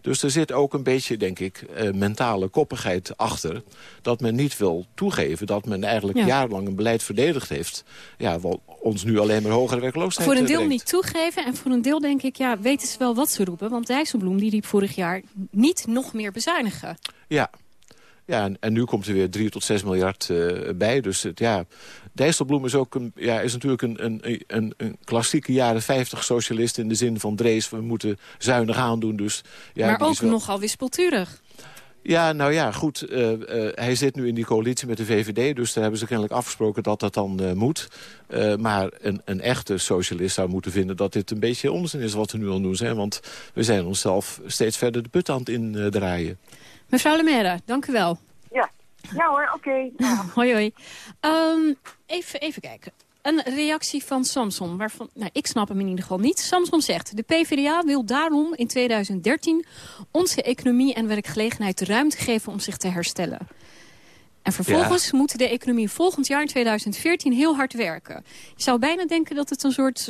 Dus er zit ook een beetje, denk ik, eh, mentale koppigheid achter... dat men niet wil toegeven dat men eigenlijk Ja. jarenlang een beleid verdedigd heeft... Ja, wat ons nu alleen maar hogere werkloosheid Voor een eh, deel brengt. niet toegeven en voor een deel denk ik, ja, weten ze wel wat ze roepen. Want Dijsselbloem die riep vorig jaar niet nog meer bezuinigen. Ja, ja en, en nu komt er weer 3 tot 6 miljard eh, bij. Dus het, ja, Dijsselbloem is, ook een, ja, is natuurlijk een, een, een, een klassieke jaren 50 socialist... in de zin van Drees, we moeten zuinig aandoen. Dus, ja, maar ook wel- nogal wispelturig. Ja, nou ja, goed. eh, eh, hij zit nu in die coalitie met de VVD. Dus daar hebben ze kennelijk afgesproken dat dat dan eh, moet. Maar een, een echte socialist zou moeten vinden dat dit een beetje onzin is wat we nu aan het doen zijn. Want we zijn onszelf steeds verder de put aan het indraaien. Mevrouw Lemere, dank u wel. Ja, hoor, oké. hoi hoi. Ehm, even, even kijken. Een reactie van Samson, waarvan, nou, ik snap hem in ieder geval niet. Samson zegt, de PvdA wil daarom in 2013 onze economie en werkgelegenheid de ruimte geven om zich te herstellen. En vervolgens moet de economie volgend jaar in 2014 heel hard werken. Je zou bijna denken dat het een soort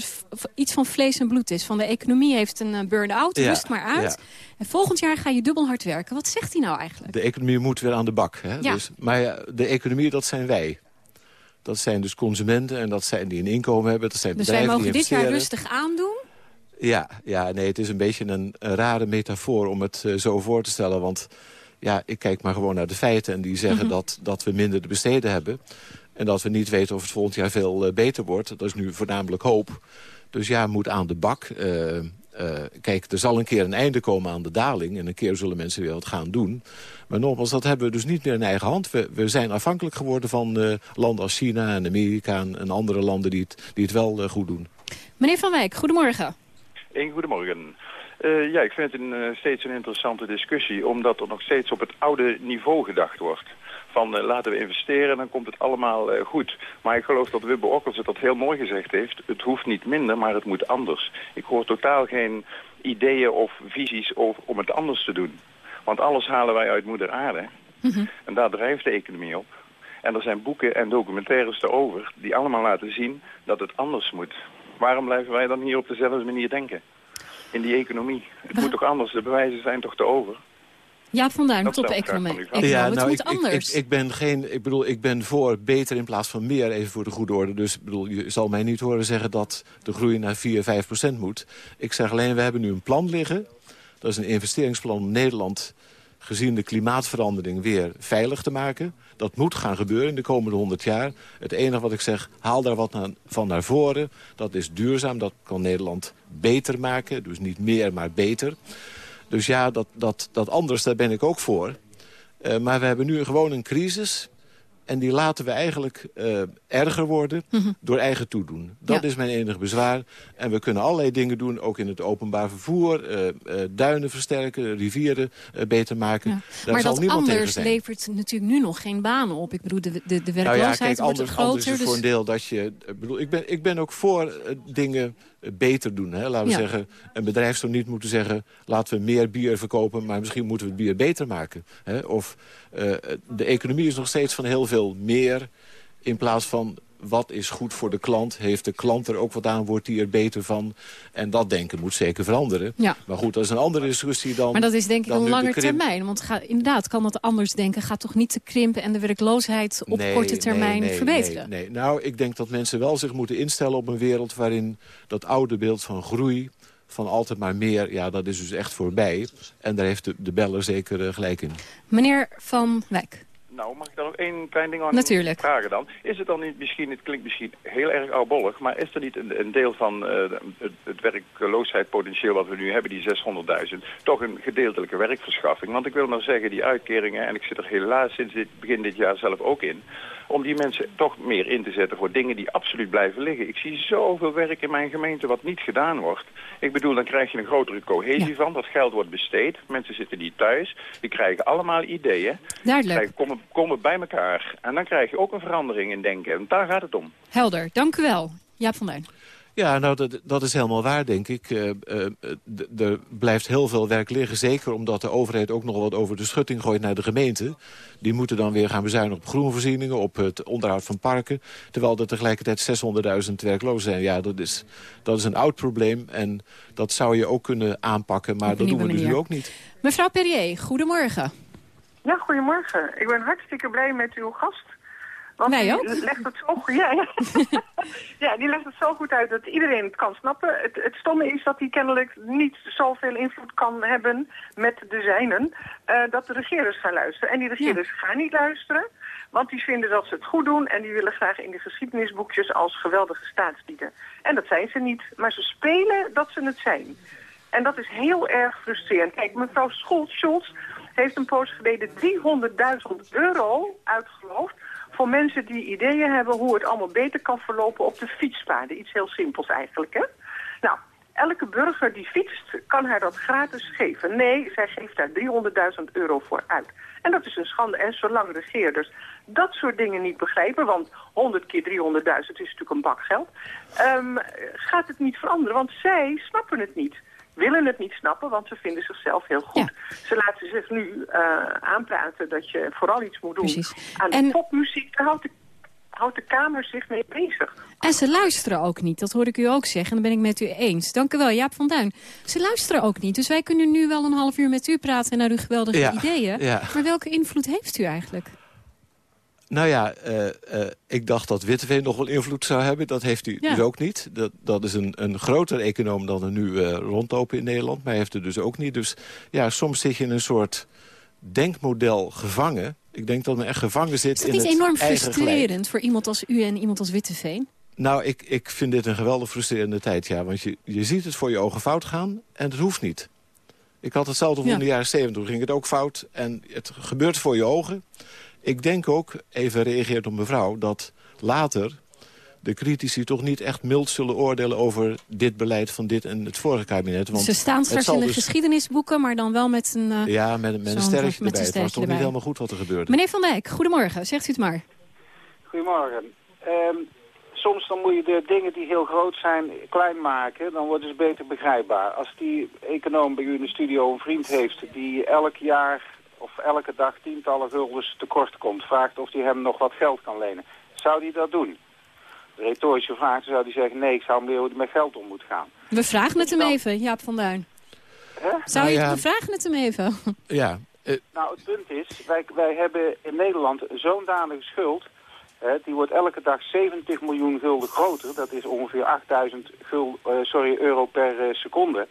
iets van vlees en bloed is. Van de economie heeft een eh, burn-out, Ja, rust maar uit. ja. En volgend jaar ga je dubbel hard werken. Wat zegt hij nou eigenlijk? De economie moet weer aan de bak. Hè? Ja. Dus, maar ja, de economie, dat zijn wij. Dat zijn dus consumenten en dat zijn die een inkomen hebben. Dat zijn Dus wij bedrijven mogen die dit jaar rustig aandoen. Ja, ja, nee, het is een beetje een, een rare metafoor om het eh, zo voor te stellen. Want ja, ik kijk maar gewoon naar de feiten. En die zeggen Mhm. dat, dat we minder te besteden hebben. En dat we niet weten of het volgend jaar veel eh, beter wordt. Dat is nu voornamelijk hoop. Dus ja, moet aan de bak. Eh, eh, kijk, er zal een keer een einde komen aan de daling. En een keer zullen mensen weer wat gaan doen. Maar nogmaals, dat hebben we dus niet meer in eigen hand. We, we zijn afhankelijk geworden van eh, landen als China en Amerika... en, en andere landen die het, die het wel goed doen. Meneer Van Wijk, goedemorgen. Een goedemorgen. Eh, ja, ik vind het een, eh, steeds een interessante discussie, omdat er nog steeds op het oude niveau gedacht wordt. Van eh, laten we investeren, dan komt het allemaal goed. Maar ik geloof dat Wubbe Okkels het dat heel mooi gezegd heeft. Het hoeft niet minder, maar het moet anders. Ik hoor totaal geen ideeën of visies over, om het anders te doen. Want alles halen wij uit moeder aarde. En daar drijft de economie op. En er zijn boeken en documentaires erover die allemaal laten zien dat het anders moet. Waarom blijven wij dan hier op dezelfde manier denken? In die economie. Het moet toch anders? De bewijzen zijn toch te over? Jaap van Duin, Dat zou ik top-econoom. graag Econoom. Ja, het nou, moet ik, ik- anders. Ik, ik, ben geen, ik bedoel, ik ben voor beter in plaats van meer, even voor de goede orde. Dus ik bedoel, je zal mij niet horen zeggen dat de groei naar 4, 5 procent moet. Ik zeg alleen, we hebben nu een plan liggen. Dat is een investeringsplan om Nederland gezien de klimaatverandering weer veilig te maken. Dat moet gaan gebeuren in de komende 100 jaar. Het enige wat ik zeg, haal daar wat van naar voren. Dat is duurzaam, dat kan Nederland beter maken. Dus niet meer, maar beter. Dus ja, dat, dat, dat anders, daar ben ik ook voor. Eh, maar we hebben nu gewoon een crisis. En die laten we eigenlijk eh, erger worden door eigen toedoen. Dat Mhm. Ja. is mijn enige bezwaar. En we kunnen allerlei dingen doen, ook in het openbaar vervoer. eh, eh, duinen versterken, rivieren beter maken. Daar maar zal dat niemand tegen anders zijn. levert natuurlijk nu nog geen banen op. Ik bedoel, de, de, de Nou werkloosheid ja, kijk, wordt anders, groter. anders is dus... voor een deel dat je... Ik, bedoel, ik, ben, ik ben ook voor dingen beter doen. Hè? Laten we Ja. zeggen, een bedrijf zou niet moeten zeggen... laten we meer bier verkopen, maar misschien moeten we het bier beter maken. Hè? Of eh, de economie is nog steeds van heel veel meer... in plaats van wat is goed voor de klant. Heeft de klant er ook wat aan, wordt die er beter van? En dat denken moet zeker veranderen. Ja. Maar goed, dat is een andere discussie dan... Maar dat is denk ik een nu de lange krimp. termijn. Want ga, inderdaad, kan dat anders denken. Gaat toch niet de krimpen en de werkloosheid op Nee, korte termijn nee, verbeteren? Nee, nee. Nou, ik denk dat mensen wel zich moeten instellen op een wereld... waarin dat oude beeld van groei, van altijd maar meer... ja, dat is dus echt voorbij. En daar heeft de, de beller zeker eh, gelijk in. Meneer Van Wijk. Nou, mag ik daar nog één klein ding aan Natuurlijk. vragen dan? Is het dan niet misschien, het klinkt misschien heel erg oudbollig, maar is er niet een, een deel van eh, het, het werkloosheidspotentieel wat we nu hebben, die 600.000, toch een gedeeltelijke werkverschaffing? Want ik wil maar zeggen, die uitkeringen, en ik zit er helaas sinds dit, begin dit jaar zelf ook in, om die mensen toch meer in te zetten voor dingen die absoluut blijven liggen. Ik zie zoveel werk in mijn gemeente wat niet gedaan wordt. Ik bedoel, dan krijg je een grotere cohesie van, dat geld wordt besteed, mensen zitten niet thuis, die krijgen allemaal ideeën. Duidelijk. Krijgen, komen, komen bij elkaar. En dan krijg je ook een verandering in denken. En daar gaat het om. Helder, dank u wel. Jaap van Duin. Ja, nou, dat, dat is helemaal waar, denk ik. Eh, eh, er blijft heel veel werk liggen. Zeker omdat de overheid ook nog wat over de schutting gooit naar de gemeente. Die moeten dan weer gaan bezuinigen op groenvoorzieningen... op het onderhoud van parken. Terwijl er tegelijkertijd 600.000 werklozen zijn. Ja, dat is, dat is een oud probleem. En dat zou je ook kunnen aanpakken. Maar dat doen we dus nu ook niet. Mevrouw Perrier, goedemorgen. Ja, goedemorgen. Ik ben hartstikke blij met uw gast. Want Wij die. Legt het zo goed, ja, ja. ja, die legt het zo goed uit dat iedereen het kan snappen. Het, het stomme is dat hij kennelijk niet zoveel invloed kan hebben met de zijnen... eh, dat de regeerders gaan luisteren. En die regeerders gaan niet luisteren, want die vinden dat ze het goed doen... en die willen graag in de geschiedenisboekjes als geweldige staatslieden. En dat zijn ze niet, maar ze spelen dat ze het zijn. En dat is heel erg frustrerend. Kijk, mevrouw Scholz, Scholz heeft een poos geleden 300.000 euro uitgeloofd voor mensen die ideeën hebben hoe het allemaal beter kan verlopen op de fietspaden. Iets heel simpels eigenlijk, hè? Nou, elke burger die fietst, kan haar dat gratis geven. Nee, zij geeft daar 300.000 euro voor uit. En dat is een schande. En zolang regeerders dat soort dingen niet begrijpen... want 100 keer 300.000 is natuurlijk een bak geld... ehm, gaat het niet veranderen, want zij snappen het niet willen het niet snappen, want ze vinden zichzelf heel goed. Ze laten zich nu eh, aanpraten dat je vooral iets moet doen Precies. aan de En- popmuziek. Daar houdt de, houdt de Kamer zich mee bezig. En ze luisteren ook niet, dat hoor ik u ook zeggen. En dan ben ik met u eens. Dank u wel, Jaap van Duin. Ze luisteren ook niet, dus wij kunnen nu wel een half uur met u praten... naar uw geweldige Ja, ideeën. ja. Maar welke invloed heeft u eigenlijk? Nou ja, eh, eh, ik dacht dat Witteveen nog wel invloed zou hebben. Dat heeft u Ja. dus ook niet. Dat, dat is een, een groter econoom dan er nu eh, rondlopen in Nederland. Maar hij heeft het dus ook niet. Dus ja, soms zit je in een soort denkmodel gevangen. Ik denk dat men echt gevangen zit Is in het enorm eigen gelijk. frustrerend voor iemand als u en iemand als Witteveen? Nou, ik, ik vind dit een geweldig frustrerende tijd, ja. Want je, je ziet het voor je ogen fout gaan en het hoeft niet. Ik had hetzelfde Ja. in de jaren 70, toen ging het ook fout. En het gebeurt voor je ogen. Ik denk ook, even reageert op mevrouw, dat later de critici toch niet echt mild zullen oordelen over dit beleid van dit en het vorige kabinet. Want Ze staan straks in de dus- geschiedenisboeken, maar dan wel met een... eh, Ja, met, met een sterretje een erbij. Het was toch niet helemaal goed wat er gebeurde. Meneer Van Dijk, goedemorgen. Zegt u het maar. Goedemorgen. Ehm, soms dan moet je de dingen die heel groot zijn klein maken, dan worden ze beter begrijpbaar. Als die econoom bij u in de studio een vriend heeft die elk jaar of elke dag tientallen guldens tekort komt, vraagt of hij hem nog wat geld kan lenen, zou hij dat doen? Retorische vraag, zou hij zeggen, nee, ik zou hem leren hoe hij met geld om moet gaan. We vragen het hem even, Jaap van Duin. Zou Nou je ja. we vragen het hem even? Ja, Nou, het punt is, wij, wij hebben in Nederland zo'n danige schuld. Hè, die wordt elke dag 70 miljoen gulden groter. Dat is ongeveer 8000 gul, eh, sorry, euro per eh, seconde.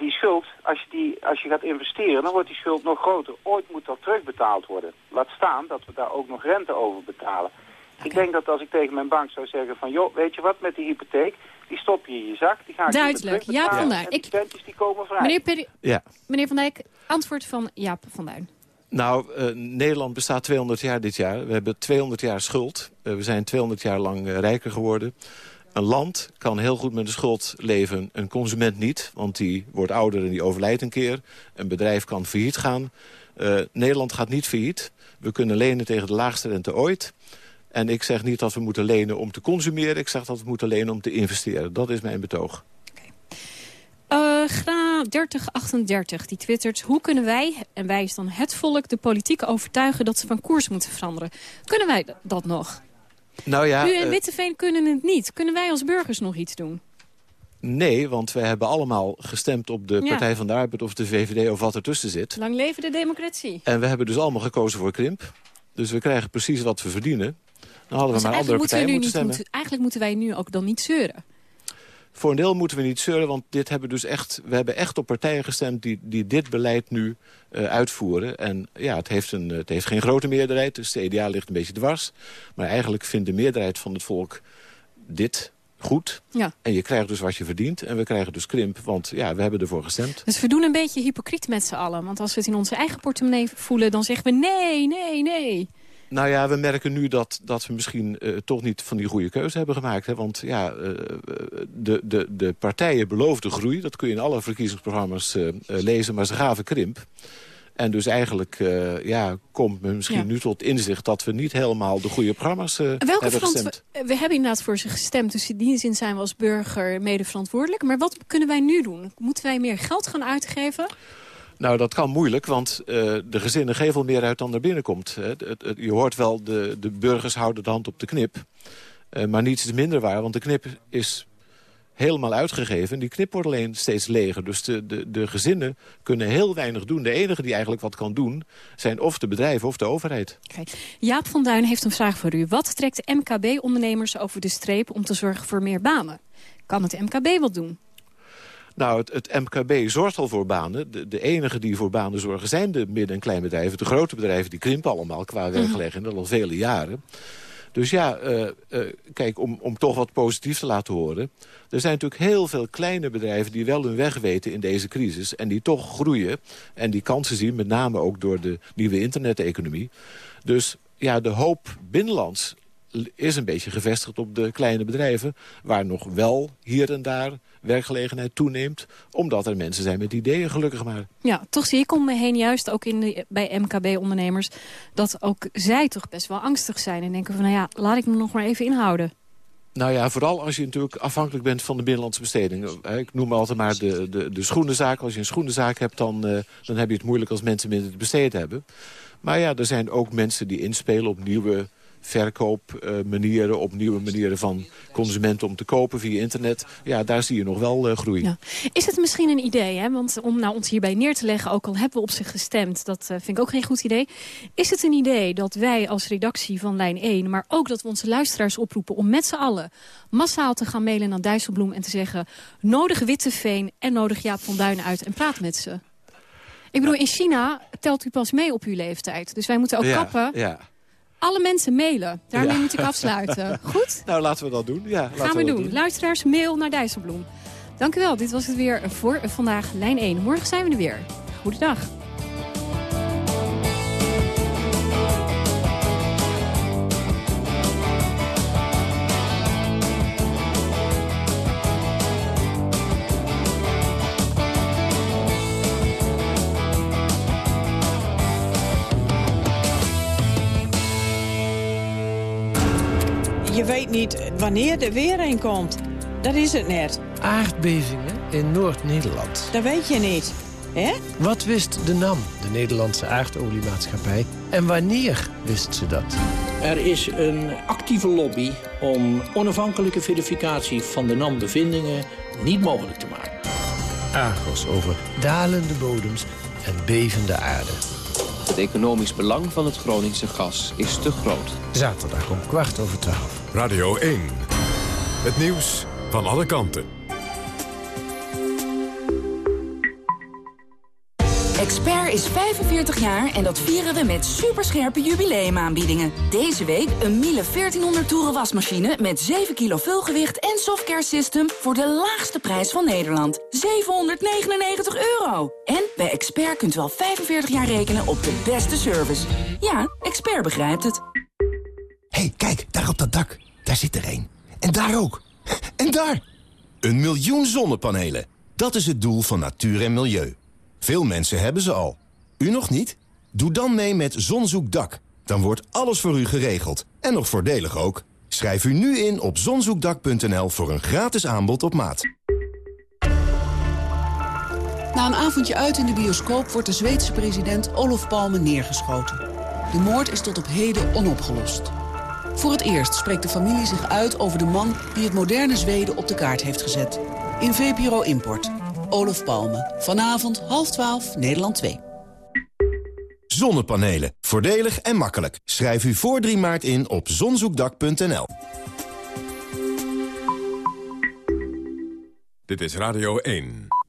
Die schuld, als je, die, als je gaat investeren, dan wordt die schuld nog groter. Ooit moet dat terugbetaald worden. Laat staan dat we daar ook nog rente over betalen. Ik denk dat als ik tegen mijn bank zou zeggen van... joh, weet je wat, met die hypotheek, die stop je in je zak. Die ga ik Duidelijk. Jaap van Duin. en die komen vrij. Meneer, Peri- Ja. meneer Van Dijk, antwoord van Jaap van Duin. Nou, eh, Nederland bestaat 200 jaar dit jaar. We hebben 200 jaar schuld. Eh, we zijn 200 jaar lang eh, rijker geworden. Een land kan heel goed met de schuld leven. Een consument niet, want die wordt ouder en die overlijdt een keer. Een bedrijf kan failliet gaan. Eh, Nederland gaat niet failliet. We kunnen lenen tegen de laagste rente ooit. En ik zeg niet dat we moeten lenen om te consumeren. Ik zeg dat we moeten lenen om te investeren. Dat is mijn betoog. Eh Gra 3038, die twittert... hoe kunnen wij, en wij is dan het volk, de politiek overtuigen... dat ze van koers moeten veranderen? Kunnen wij dat nog? Nou ja, U en eh, Witteveen kunnen het niet. Kunnen wij als burgers nog iets doen? nee, want we hebben allemaal gestemd op de Ja. Partij van de Arbeid... of de VVD of wat ertussen zit. Lang leven de democratie. En we hebben dus allemaal gekozen voor krimp. Dus we krijgen precies wat we verdienen. Dan hadden we Dus maar andere moeten partijen moeten niet, stemmen. moeten- eigenlijk moeten wij nu ook dan niet zeuren. Voor een deel moeten we niet zeuren, want dit hebben we dus echt, we hebben echt op partijen gestemd... die, die dit beleid nu eh, uitvoeren. En ja, het heeft, een, het heeft geen grote meerderheid, dus de CDA ligt een beetje dwars. Maar eigenlijk vindt de meerderheid van het volk dit goed. Ja. En je krijgt dus wat je verdient. En we krijgen dus krimp, want ja, we hebben ervoor gestemd. Dus we doen een beetje hypocriet met z'n allen. Want als we het in onze eigen portemonnee voelen... dan zeggen we nee, nee, nee. Nou ja, we merken nu dat, dat we misschien eh, toch niet van die goede keuze hebben gemaakt. Hè? Want ja, eh, de, de, de partijen beloofden groei. Dat kun je in alle verkiezingsprogramma's eh, lezen. Maar ze gaven krimp. En dus eigenlijk ja, komt men misschien Ja. nu tot inzicht... dat we niet helemaal de goede programma's Welke hebben gestemd. we, we hebben inderdaad voor ze gestemd. Dus in die zin zijn we als burger mede verantwoordelijk. Maar wat kunnen wij nu doen? Moeten wij meer geld gaan uitgeven? Nou, dat kan moeilijk, want eh, de gezinnen geven meer uit dan er binnenkomt. je hoort wel, de, de burgers houden de hand op de knip. Eh, maar niets is minder waar, want de knip is helemaal uitgegeven. En die knip wordt alleen steeds leger. Dus de, de, de gezinnen kunnen heel weinig doen. De enige die eigenlijk wat kan doen, zijn of de bedrijven of de overheid. Jaap van Duin heeft een vraag voor u. Wat trekt MKB-ondernemers over de streep om te zorgen voor meer banen? Kan het MKB wat doen? Nou, het, het MKB zorgt al voor banen. De, de enigen die voor banen zorgen zijn de midden- en kleinbedrijven. De grote bedrijven die krimpen allemaal qua werkgelegenheid al vele jaren. Dus ja, eh, eh, kijk, om, om toch wat positief te laten horen... er zijn natuurlijk heel veel kleine bedrijven die wel hun weg weten in deze crisis... en die toch groeien en die kansen zien, met name ook door de nieuwe interneteconomie. Dus ja, de hoop binnenlands is een beetje gevestigd op de kleine bedrijven... waar nog wel hier en daar werkgelegenheid toeneemt... omdat er mensen zijn met ideeën, gelukkig maar. Ja, toch zie ik om me heen juist ook in de, bij MKB-ondernemers... dat ook zij toch best wel angstig zijn en denken van... nou ja, laat ik me nog maar even inhouden. Nou ja, vooral als je natuurlijk afhankelijk bent van de binnenlandse besteding. Eh, Ik noem altijd maar de, de, de schoenenzaak. Als je een schoenenzaak hebt, dan, eh, dan heb je het moeilijk als mensen minder te besteden hebben. Maar ja, er zijn ook mensen die inspelen op nieuwe verkoopmanieren... op nieuwe manieren van consumenten om te kopen via internet. Ja, daar zie je nog wel eh, groei. Ja. Is het misschien een idee, hè? want om nou ons hierbij neer te leggen... ook al hebben we op zich gestemd, dat eh, vind ik ook geen goed idee... is het een idee dat wij als redactie van Lijn 1... maar ook dat we onze luisteraars oproepen om met z'n allen... massaal te gaan mailen naar Dijsselbloem en te zeggen... nodig Witteveen en nodig Jaap van Duinen uit en praat met ze. Ik bedoel, in China telt u pas mee op uw leeftijd. Dus wij moeten ook ja, kappen. Ja. Alle mensen mailen. Daarmee Ja. moet ik afsluiten. Goed? Nou, laten we dat doen. Ja, laten Gaan we dat doen. Luisteraars, mail naar Dijsselbloem. Dank u wel. Dit was het weer voor vandaag Lijn 1. Morgen zijn we er weer. Goedendag. Je weet niet wanneer er weer een komt. Dat is het net. Aardbevingen in Noord-Nederland. Dat weet je niet. hè? Wat wist de NAM, de Nederlandse aardoliemaatschappij? En wanneer wist ze dat? Er is een actieve lobby om onafhankelijke verificatie van de NAM-bevindingen niet mogelijk te maken. Argos over dalende bodems en bevende aarde. Het economisch belang van het Groningse gas is te groot. Zaterdag om kwart over twaalf. Radio 1. Het nieuws van alle kanten. Is 45 jaar en dat vieren we met superscherpe jubileumaanbiedingen. Deze week een Miele 1400 toeren wasmachine met 7 kilo vulgewicht en softcare system voor de laagste prijs van Nederland. 799 euro. En bij Expert kunt u al 45 jaar rekenen op de beste service. Ja, Expert begrijpt het. hey, kijk, daar op dat dak. Daar zit er een. En daar ook. En daar! Een miljoen zonnepanelen. Dat is het doel van natuur en milieu. Veel mensen hebben ze al. U nog niet? Doe dan mee met Zonzoekdak. Dan wordt alles voor u geregeld. En nog voordelig ook. Schrijf u nu in op zonzoekdak.nl voor een gratis aanbod op maat. Na een avondje uit in de bioscoop wordt de Zweedse president Olof Palme neergeschoten. De moord is tot op heden onopgelost. Voor het eerst spreekt de familie zich uit over de man die het moderne Zweden op de kaart heeft gezet. In VPRO Import. Olof Palme. Vanavond half twaalf, Nederland 2. Zonnepanelen. Voordelig en makkelijk. Schrijf u voor 3 maart in op zonzoekdak.nl. Dit is Radio 1.